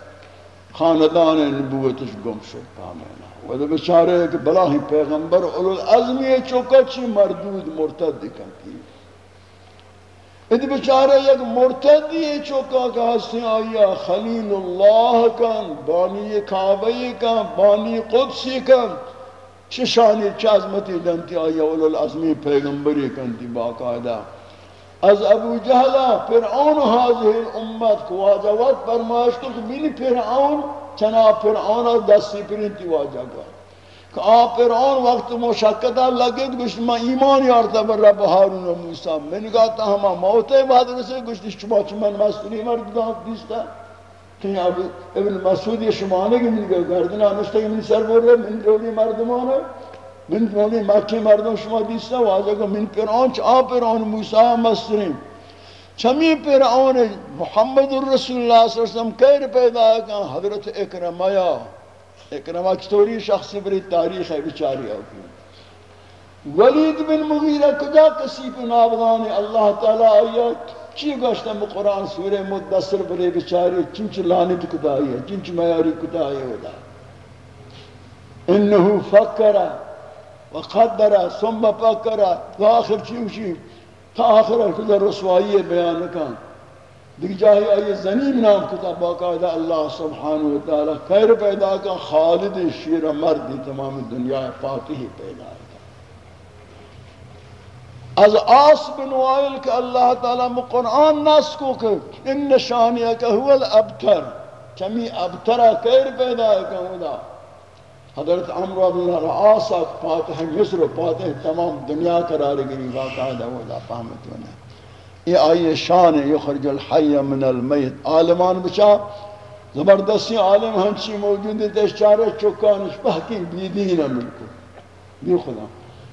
خاندان نبوتش گم شد فهمینا و ده بچاره که بلاهی پیغمبر العظمی چوکا چی مردود مرتد کنتی ادھ بچارہ یک مرتدی چوکا کا ہستے آیا خلیل اللہ کن، بانی کعبی کن، بانی قدسی کن۔ چشانی چازمتی دنتی آیا اولو العظمی پیغمبری کنتی باقاعدہ۔ از ابو جہلہ فرعون حاضر الامت کو واجہ وقت کہ بینی فرعون چنا فرعون دستی پرنتی واجہ کن کہ آپ فرعون وقت مشکتہ لگے گوشت میں ایمان یارتا بر رب حارون و موسیٰ۔ میں نے کہا ہما موت بعد رسے گوشت شما چمن مستنی مرد دانت دیستا۔ کہ اب ابن مسعود یہ شما نے کہ من گردنا نشتا کہ من سر بور رہے من رولی مردمانا من مولی مکی مردم شما دیستا واضح کہ من پیران چا پیران موسیٰ مسترین چمی پیران محمد الرسول اللہ صلی اللہ علیہ وسلم کیر پیدا ہے حضرت اکرمہ یا اکرمہ چطوری شخص بری تاریخ ہے بچاری آگی ولید بن مغیرہ کجا کسی پہ نابدان اللہ تعالی آیات چی گوشتا میں قرآن سورہ مدسر بری بچاری چنچ لانت کدائی ہے، چنچ میاری کدائی ہے انہو فکرہ وقدر ثم فکر فكر واخر چیوشی تا آخر کدر رسوائی بیان کن دیکھ جاہی آئی زنیم نام کتا باقاعدہ اللہ سبحانہ وتعالی خیر پیدا کن خالد شیر مرد تمام دنیا فاتحی پیدا کن از آس بن وائل کہ اللہ تعالی میں قرآن ناس کو کہ ان نشانیہ کہ هو الابتر چمی ابترہ خیر پیدا کن ودا حضرت عمرو بن العاص فاتح مصر و فاتح تمام دنیا قرار گری باقاعدہ ولا فهمتونه یہ آئی شان یخرج الحی من المیت۔ عالمان بچا، زبردستی عالم ہنچی موجود ہے چارے چکانش بحقی بی دین ملکو۔ بی خدا۔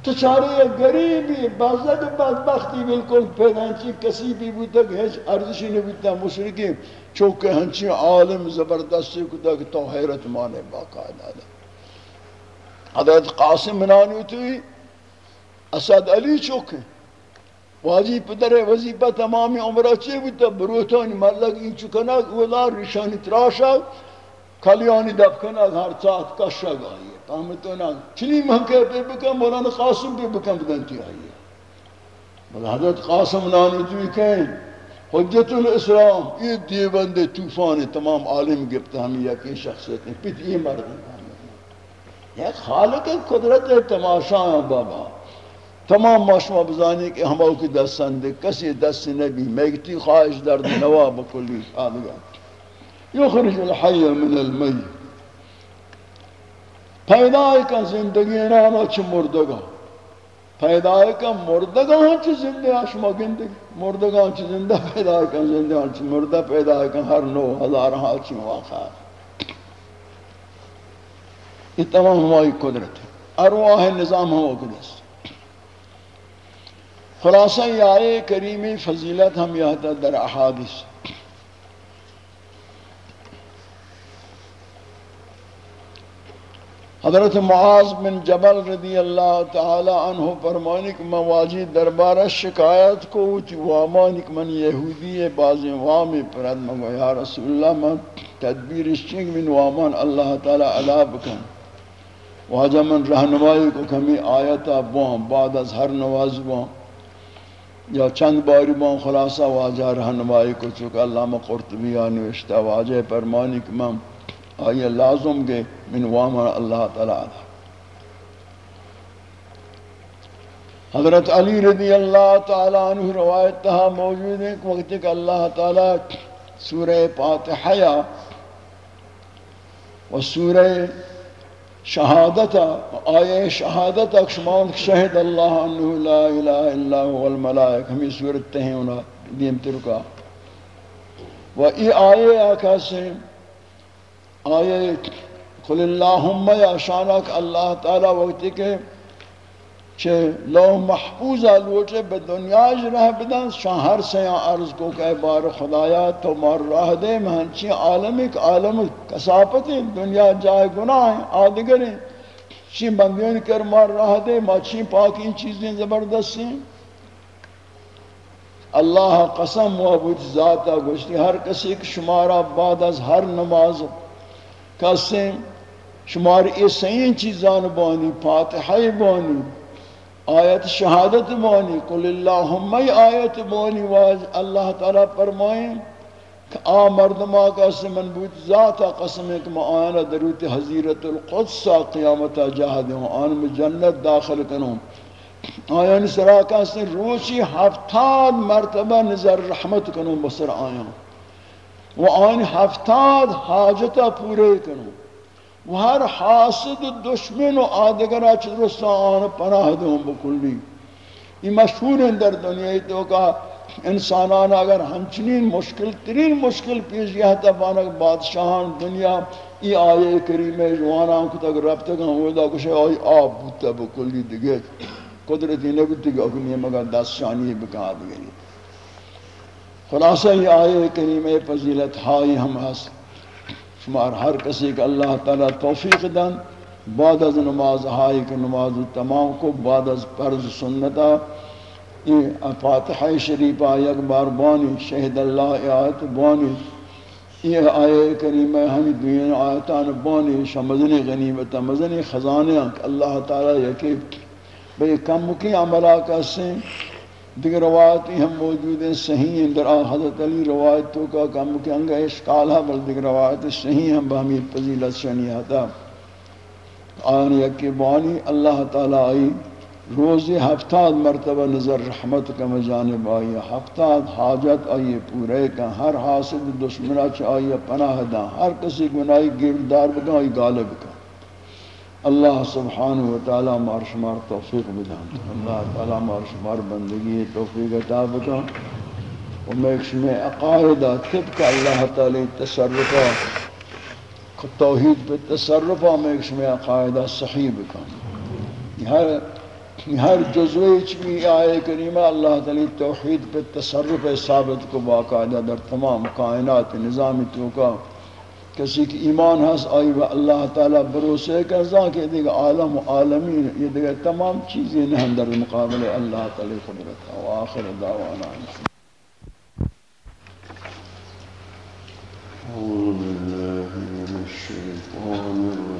تو چارے غریبی بازد بدبختی بالکل پیدا ہنچی، کسی بھی بودتا کہ ہیچ ارزشی نبیتا مشرکی چوکے ہنچی عالم زبردستی کتا کہ تو حیرت مانے، باقاعدہ۔ حضرت قاسم منانی توی اسد علی چوکے واجی پدر وظیفہ تمامی عمرہ چی بودتا، بروتانی ملک این چکنا اولا ریشانی تراشا کلیانی دب کنا ہر ساعت کشا گئی فهمتونا چنی منکہ پہ بکن، مولانا قاسم پہ بکن بدنتی آئی بل حضرت قاسم منانی توی کہیں، حجت الاسلام، یہ دیوند توفان تمام عالم گفتا ہمیں یکی شخصیت نے پیت یہ مرد ہیں۔ یک خالق قدرت تماشا ہیں بابا تمام ماشما بزانی کہ ہماؤ کی دستن دے کسی دست نبی میگتی خواہش درد نوا بکلی آدھگا یخرج الحی من المی پیدای کا زندگی نانا چھ مردگا پیدای کا مردگا ہاں چھ زندگی آشما گندگی مردگا ہاں چھ زندہ پیدای کا زندگی ہاں چھ مردہ پیدای کا ہر نو ہزار ہاں چھ واقع ہے یہ تمام ہماری قدرت ہے ارواح نظام ہم اقدس خلاصہ یہ آئے کریمی فضیلت ہم یہ تھا در احادث حضرت معاذ بن جبل رضی اللہ تعالی عنہ فرمانک مواجی دربارہ شکایت کو وامانک من یہودی بعض وامی پرد مگو یا رسول اللہ من تدبیر شنگ من وامان اللہ تعالی علا بکن واجہ من رہنمائی کو کمی آیتا بوان، بعد از ہر نواز بوان۔ یا چند باری بوان خلاصہ واجہ رہنمائی کو چکا علامہ قرطبی آنوشتا واجہ پرمانی کہ آئیے لازم گے من وامر اللہ تعالیٰ دا حضرت علی رضی اللہ تعالیٰ عنہ روایت تہا موجود ہے کہ وقت کہ اللہ تعالیٰ سورہ پاتحیہ و سورہ شهادتا آئے شهادتا اکشمان شهد الله انہو لا الہ الا هو الملائک ہمیں صورت ہیں انہا دیم ترکا و ای آئے آکا سے قل اللهم یا شانک اللہ تعالی وقتی کے چھے لو محفوظہ لوٹے بے دنیا رہ بدن شان شاہر سے عرض کو کہ بار خدایا، تو مار راہ دے مہنچی عالم ایک عالم کسافت دنیا جائے گناہ ہیں، آدگر چی بندیوں کر مار راہ دے مچی پاکی چیزیں زبردست ہیں۔ اللہ قسم و ابوت ذاتا گوشتی ہر کسی ایک شمارہ بعد از ہر نماز کسی شمار ایسین چیزان بانی، فاتحہ بانی۔ آیت شہادت مانی، قل اللہم، ای آیت مانی واج اللہ تعالیٰ فرمائیں کہ آ مردما کا سمن بوت ذاتا قسم ایک معانا دروت حضیرت القدس قیامتا جہد ہوں، آن میں جنت داخل کنوں آیا نسرا کا سن روچی ہفتاد مرتبہ نظر رحمت کنوں بسر آیا و آن ہفتاد حاجتا پورے کنوں و ہر حاسد دشمن و آدگرہ چدرستان آن پناہ دوں بکلی۔ یہ مشہور ہیں در دنیا تو کا انسانان اگر ہمچنین مشکل ترین مشکل پیش یہ تبانک بادشاہان دنیا ای آیے کریم جوانان کو تک رب تک ہم ودا کچھ آئی آب بودتا بکلی دیگے۔ قدرتی نبودتی کہ اکنی مگا دست شانی بکا دیگے۔ خلاصہ یہ آیے کریم فضیلت ہائی ہم ہست۔ شمار ہر کسی کہ اللہ تعالی توفیق دن، بعد از نماز ہائی کہ نماز تمام کو، بعد از فرض سنتا۔ یہ فاتحہ شریفہ یک بار بانی شہد اللہ آیت بانی۔ یہ آئے کریمہ ہمیں دوین آیتان بانی، شمزنی غنیمت مزنی خزانے اللہ تعالی یکی بے کم کی عملہ کا سیں دیگر روایتی ہم موجود ہیں، صحیح ہیں۔ در حضرت علی روایتوں کا کم کے انگا اشکال ہے، بل دیگر روایت صحیح ہیں۔ بہمی فضیلت شنی آتا۔ آن یکی بانی اللہ تعالی آئی۔ روزی ہفتاد مرتبہ نظر رحمت کا مجانب آئی۔ ہفتاد حاجت آئی پورے کا۔ ہر حاصل دشمنہ چاہیے پناہ دا ہر کسی گناہی گردار بکا، آئی غالب کا۔ اللہ سبحانہ و تعالی مار شمار توفیق بدان اللہ تعالی مار شمار بندگی توفیق عطا و میکش میں اقائدہ طبق اللہ تعالی تصرفہ توحید پہ تصرفہ میکش میں اقائدہ صحیح بکا ہر ہر جزوی چمی آئے کریمہ، اللہ تعالی توحید پہ تصرف ثابت کو باقاعدہ در تمام کائنات نظام تو کا کسی کی ایمان ہس آئی و اللہ تعالی بروسے کرزا کہ دیکھ عالم و عالمین یہ دیکھ تمام چیزیں نہیں در مقابل اللہ تعالی قدرت و آخر دعوانا أعوذ بالله من الشيطان الرجيم.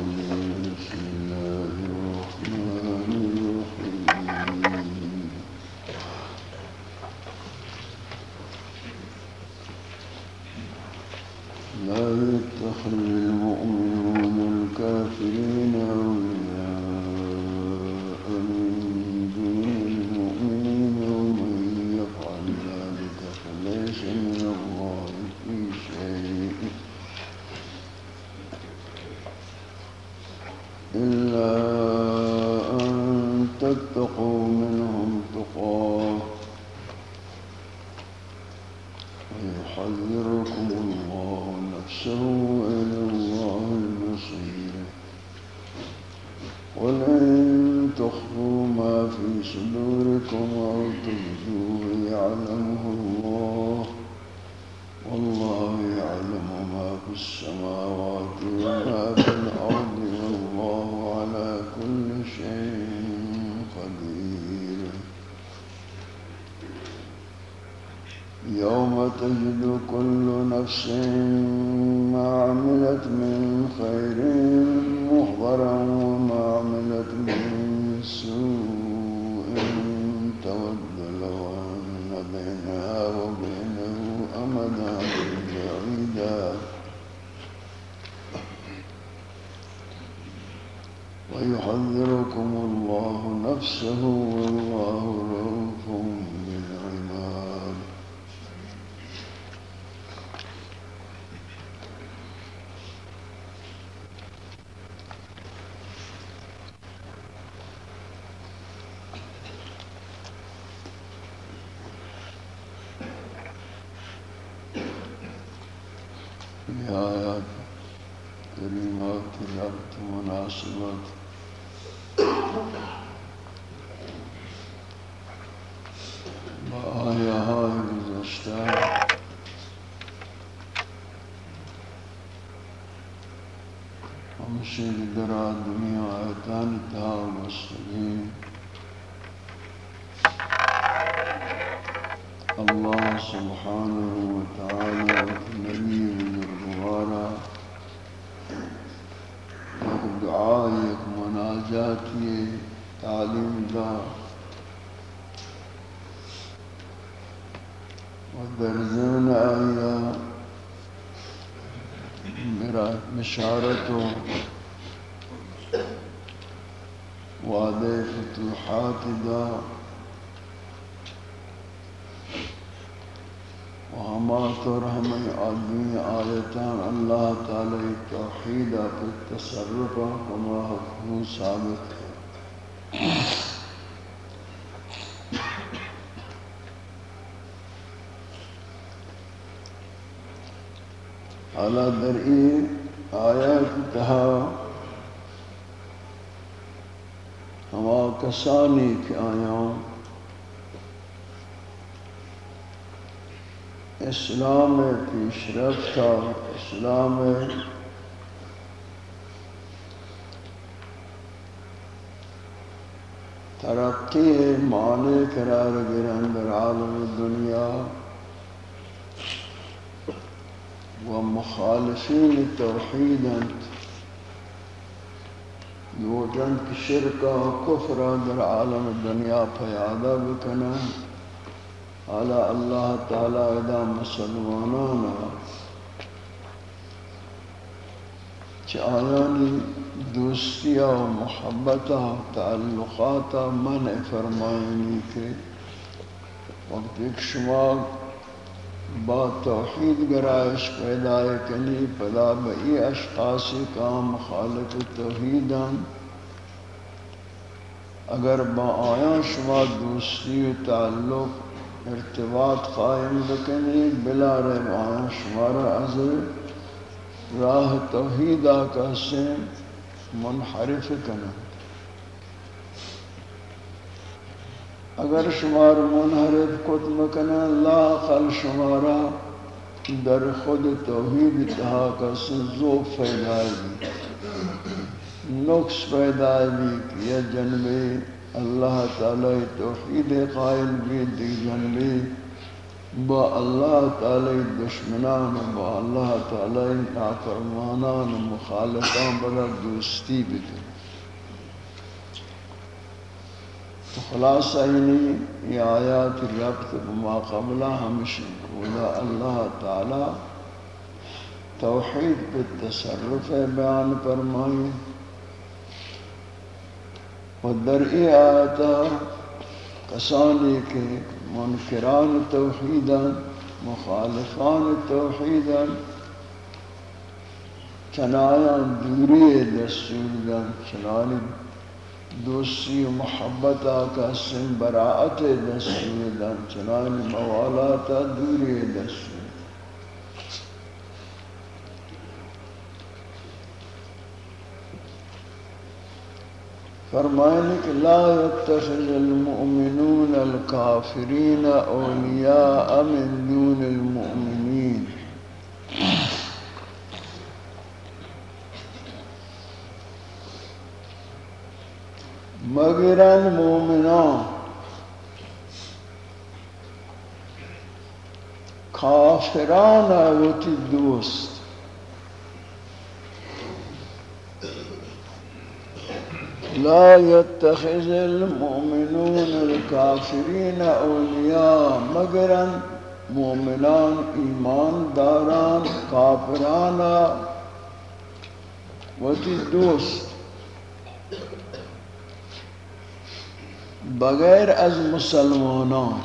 لا يتخذ المؤمنون الكافرين أولياء. مشيل شهد درا الدنيا وآتان التهاوم والسليم الله سبحانه وتعالى والنبي من الغوارة ودعائك مناجاتي تعليم الله ودرزون أيام بشارتوں وعدے فتوحات دا وحمات و رحمن آدمی آیتان اللہ تعالی توحید پر تصرف وما حکم ثابت ہے۔ حالا در این آیات تہا ہما کسانی کی آیاں۔ اسلام پیش رفتا اسلام ترقی، معنی قرار گرن در عالم دنیا۔ و مخالفین توحیدند نوٹن کی شرکا کفر در عالم دنیا پیادا بکنا حالا اللہ تعالی ادا مسلمانانا چه آیانی دوستیا و محبتا تعلقاتا من فرمائنی کہ وقت ایک شما با توحید گرائش پیدا کنی، پدا بئی اشخاصی کا مخالف توحیدان. اگر با آیان شما دوستی و تعلق ارتباط قائم بکنی، بلا رب آیان شما را از راہ توحید آکا سے منحرف کنا اگر شمار منحرف کت مکنا لا خل شمارا، در خود توحید تہا کا سے ذوق پیدا بھی نقص پیدا بھی کہ جنبی اللہ تعالی توحید قائل بھی دی جنبی با اللہ تعالی دشمنان با اللہ تعالی نافرمانان مخالفان بلا دوستی بکن تو خلاصہ اینی یہ آیات ربط بما قبلہ ہمشن اولا اللہ تعالی توحید بالتصرف بیان فرمائی و در ای آیتا کسانی کے منکران توحیدا، مخالفان توحیدا چنایان دوری دستور دن چنانی دوسی و محبت آکاسم براعت دستی دم چنان موالات دوری دستی فرمائیں کہ لا يتخذ المؤمنون الكافرين أولياء من دون المؤمنين مگرن مومنان. کافران آوتی دوست. لا يتخذ المؤمنون الكافرين اولیاء مگرن مومنان ایمان داران کافران وتی دوست. بغیر از مسلمانان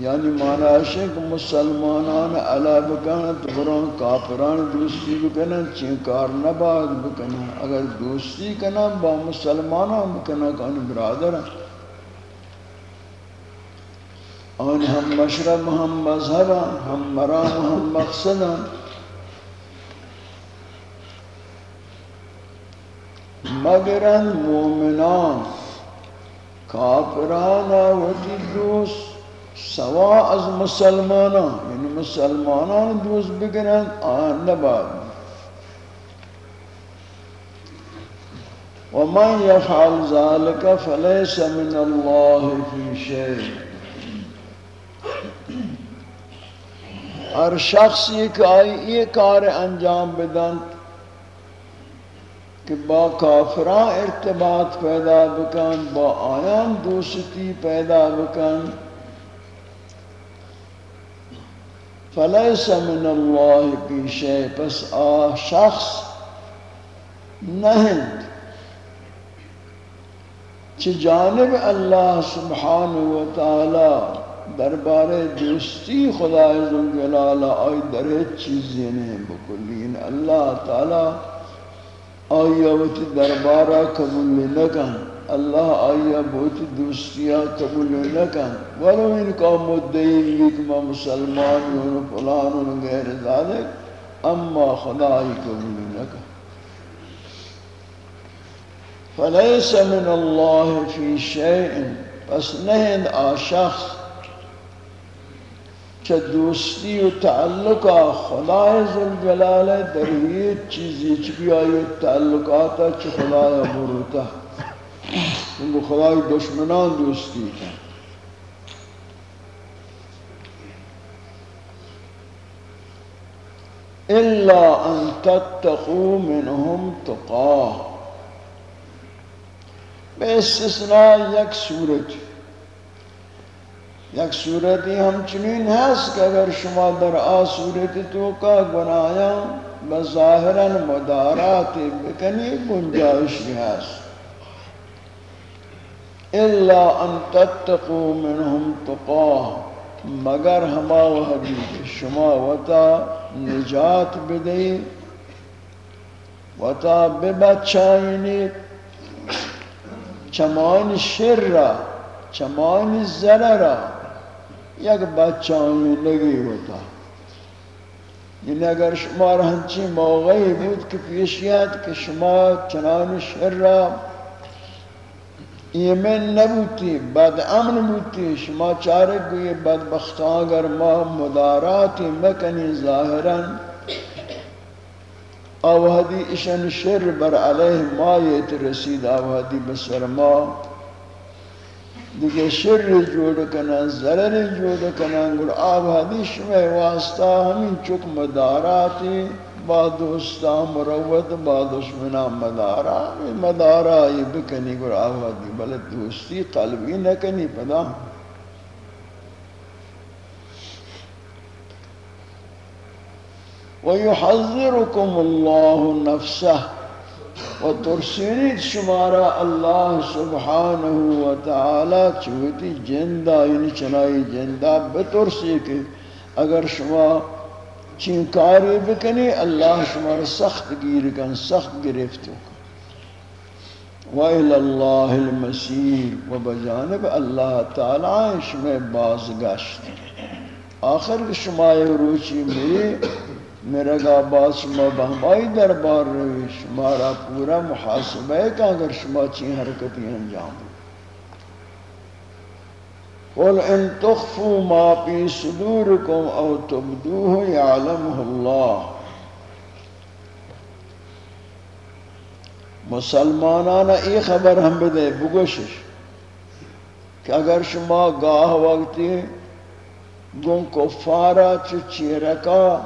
یعنی معنی ہے کہ مسلمانان علا بکن تو کافران دوستی بکنن چینکار نباد بکنن، اگر دوستی کنن، با مسلمانان بکنن، کان برادر. آن ہم مشرب، ہم مذہب، ہم مرام، ہم مقصد. مگرن مومنان کافران و دوست، سوا از مسلمانان یعنی مسلمانان دوست بگرن، آن نباد. ومن يفعل ذلك فليس من الله في شيء ہر شخص یہ آئی یہ کار انجام بدن کہ با کافران ارتباط پیدا بکن، با آیان دوستی پیدا بکن۔ فلیس من اللہ کی شے پس آ شخص نہند۔ چھ جانب اللہ سبحانہ و تعالی دربار دوستی خدا عزوجلال آئی در چیزیں نہیں بکلین یعنی اللہ تعالی آئی وقت دربارہ قبول نکن؟ اللہ آیا بہت دوستیاں قبول نکن؟ ولو ان کا کہ میں مسلمان ہوں فلان ہوں غیر ذالک اما خدای قبول نکا فلیس من اللہ فی شیئن پس نہند آشخص چه دوستی و تعلق خدای زلجلاله در هیچ چیزی چی بیایی تعلقات چه خدای بروتا چون خدای دشمنان دوستی کن الا ان تتقو منهم تقاه به استثناء یک سورتی یک صورتی ہم چنین ہے کہ اگر شما در آ صورت تو کا گنایا بظاہرا مدارات بکنی گنجائش ہے الا ان تتقوا منهم تقا مگر ہما و حبیب شما وطا نجات بدئی وطا ببچائنی چمان شر را چمان زر را. یک بچہ بچائنی لگی وطا یعنی اگر شما رہنچی موقعی بود کہ پیشیت کہ شما چنان شر را ایمن نبوتی بد امن بوتی شما چارے گوئی بدبختان اگر ما مداراتی مکنی ظاہرا آوہدی اشن شر بر علیہ ما یہ رسید آوہدی بسر ما دیگه شر جوڑ کنن، ضرر جوڑ کنن گر آوہدی شما واسطہ ہمیں چک مداراتی، با دوستا مروت، با دشمنا مدارا مدارا یہ بکنی گر آوادی بلد دوستی قلبی نکنی پدا. ويحذركم الله نفسه و وترسيني شمارا الله سبحانه وتعالى چوتی جندا یعنی چنائی جندا بترسی کہ اگر شما چین کاری بکنی، اللہ شمار سخت گیر کن، سخت گرفت وَإِلَى اللَّهِ الْمَسِيرِ و بجانب اللہ تعالی شما بازگشت۔ آخر شما روچی میری میرا گا باز شما بہمائی دربار روی شما را پورا محاسبہ ہے کہ اگر شما چین حرکتی انجام قل ان تخفوا ما في صدوركم او تبدوه يعلمه الله مسلمانان ای خبر ہم بدے، بگوشش۔ کہ اگر شما گاہ وقتی گن کفارا چو چیرکا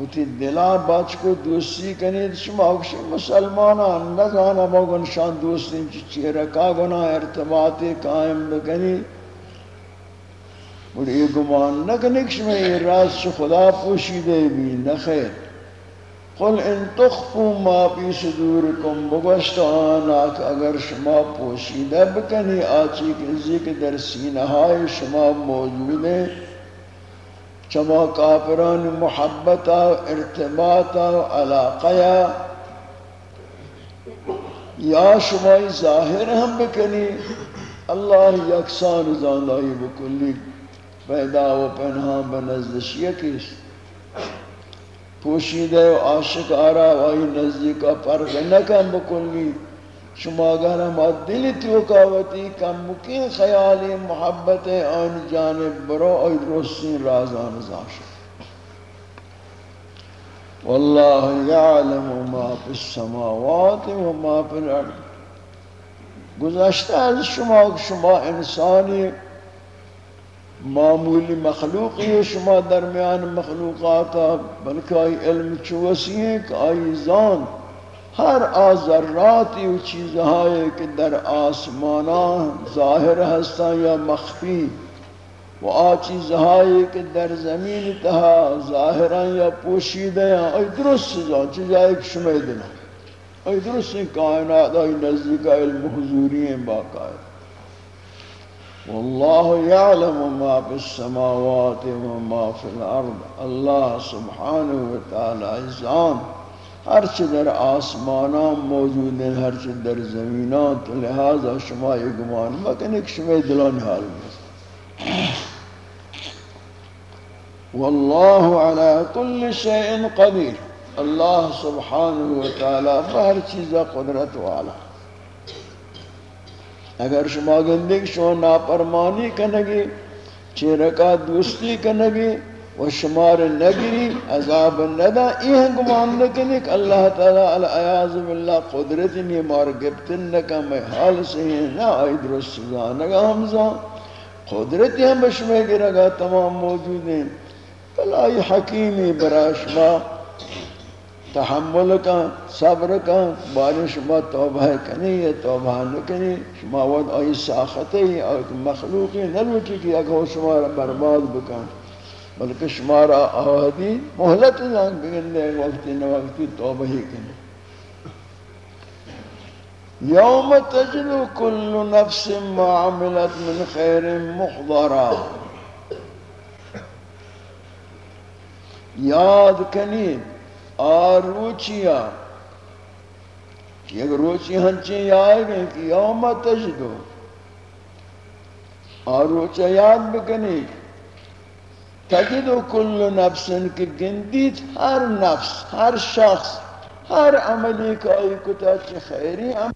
وتی دلا بچ کو دوستی کنید شما اکشی مسلمانان نزانا مگن شان دوستی چو چیرکا گنا ارتباطی قائم بکنید اور یہ گمان نہ کنکش میں یہ راز سے خدا پوشیدے بھی نخیر۔ قل ان تخفوا ما فی صدورکم بگوشت کہ اگر شما پوشیدہ بکنی آچی کسی کے در سینہائی شما موجود ہیں۔ چما کافران محبتا ارتباطا علاقیا یا شمائی ظاہر ہم بکنی اللہ یکسان زاندائی بکلی پیدا و پنہان بنزدشیہ کیس پوشیدہ و عاشق آرا و آئی نزدیکا فرق نکم بکلی شما اگر ہم دل توکاوتی کم مکین خیالی محبت آن جانب برو اور درستین رازان زاش واللہ یعلم ما فی السماوات و ما فی الارض۔ گزشتہ از شما شما انسانی معمولی مخلوقی شما درمیان مخلوقات، بلکہ آئی علم چوسی ہے کہ آئی زان۔ ہر آذراتی و چیزہائی کہ در آسمانان ظاہر ہستا یا مخفی و آ چیزہائی کہ در زمین تہا ظاہران یا پوشیدہ ہیں آئی درست زان چیزہائی کہ شما دینا آئی درست کائنات آئی نزدیک علم حضوری ہیں باقاعدہ۔ والله يعلم ما في السماوات وما في الارض۔ الله سبحانه وتعالى عزام۔ ہر چی در آسمانان موجود ہیں، ہر چی در زمینان، تو لہذا شما یہ گمان مکن ایک شما دلان حال میں واللہ علی کل شیء قدیر۔ اللہ سبحانہ وتعالی ہر چیزا قدرت والا۔ اگر شما گندگ شما ناپرمانی کنگی چیرکا دوستی کنگی و شمار نگری عذاب ندا یہ گمان نکنی کہ اللہ تعالی علی عیاض باللہ قدرت نہیں مار گبتن نکا، میں حال سے ہی نہ آئی درست زانگا ہمزا قدرتی ہم بشمے گرگا تمام موجود ہیں۔ بلائی حکیمی براشما تحمل کا، صبر کا بارے شما توبہ کنی، یہ توبہ نکنی۔ شما ود آئی ساختی آئی مخلوقی نلوٹی کی اگر شما برباد بکن۔ بلکہ شما را آوادی محلت لانگ بگن وقتی نوقتی توبہ ہی کنی یوم تجلو کل نفس ما عملت من خیر مخضرہ یاد کنید آروچیا کہ اگر روچی ہنچیں آئے گئے کہ یوم تجدو آروچا یاد بکنی تجد و کل نفس که گندید هر نفس هر شخص هر عملی که آی کتا چه خیری عمل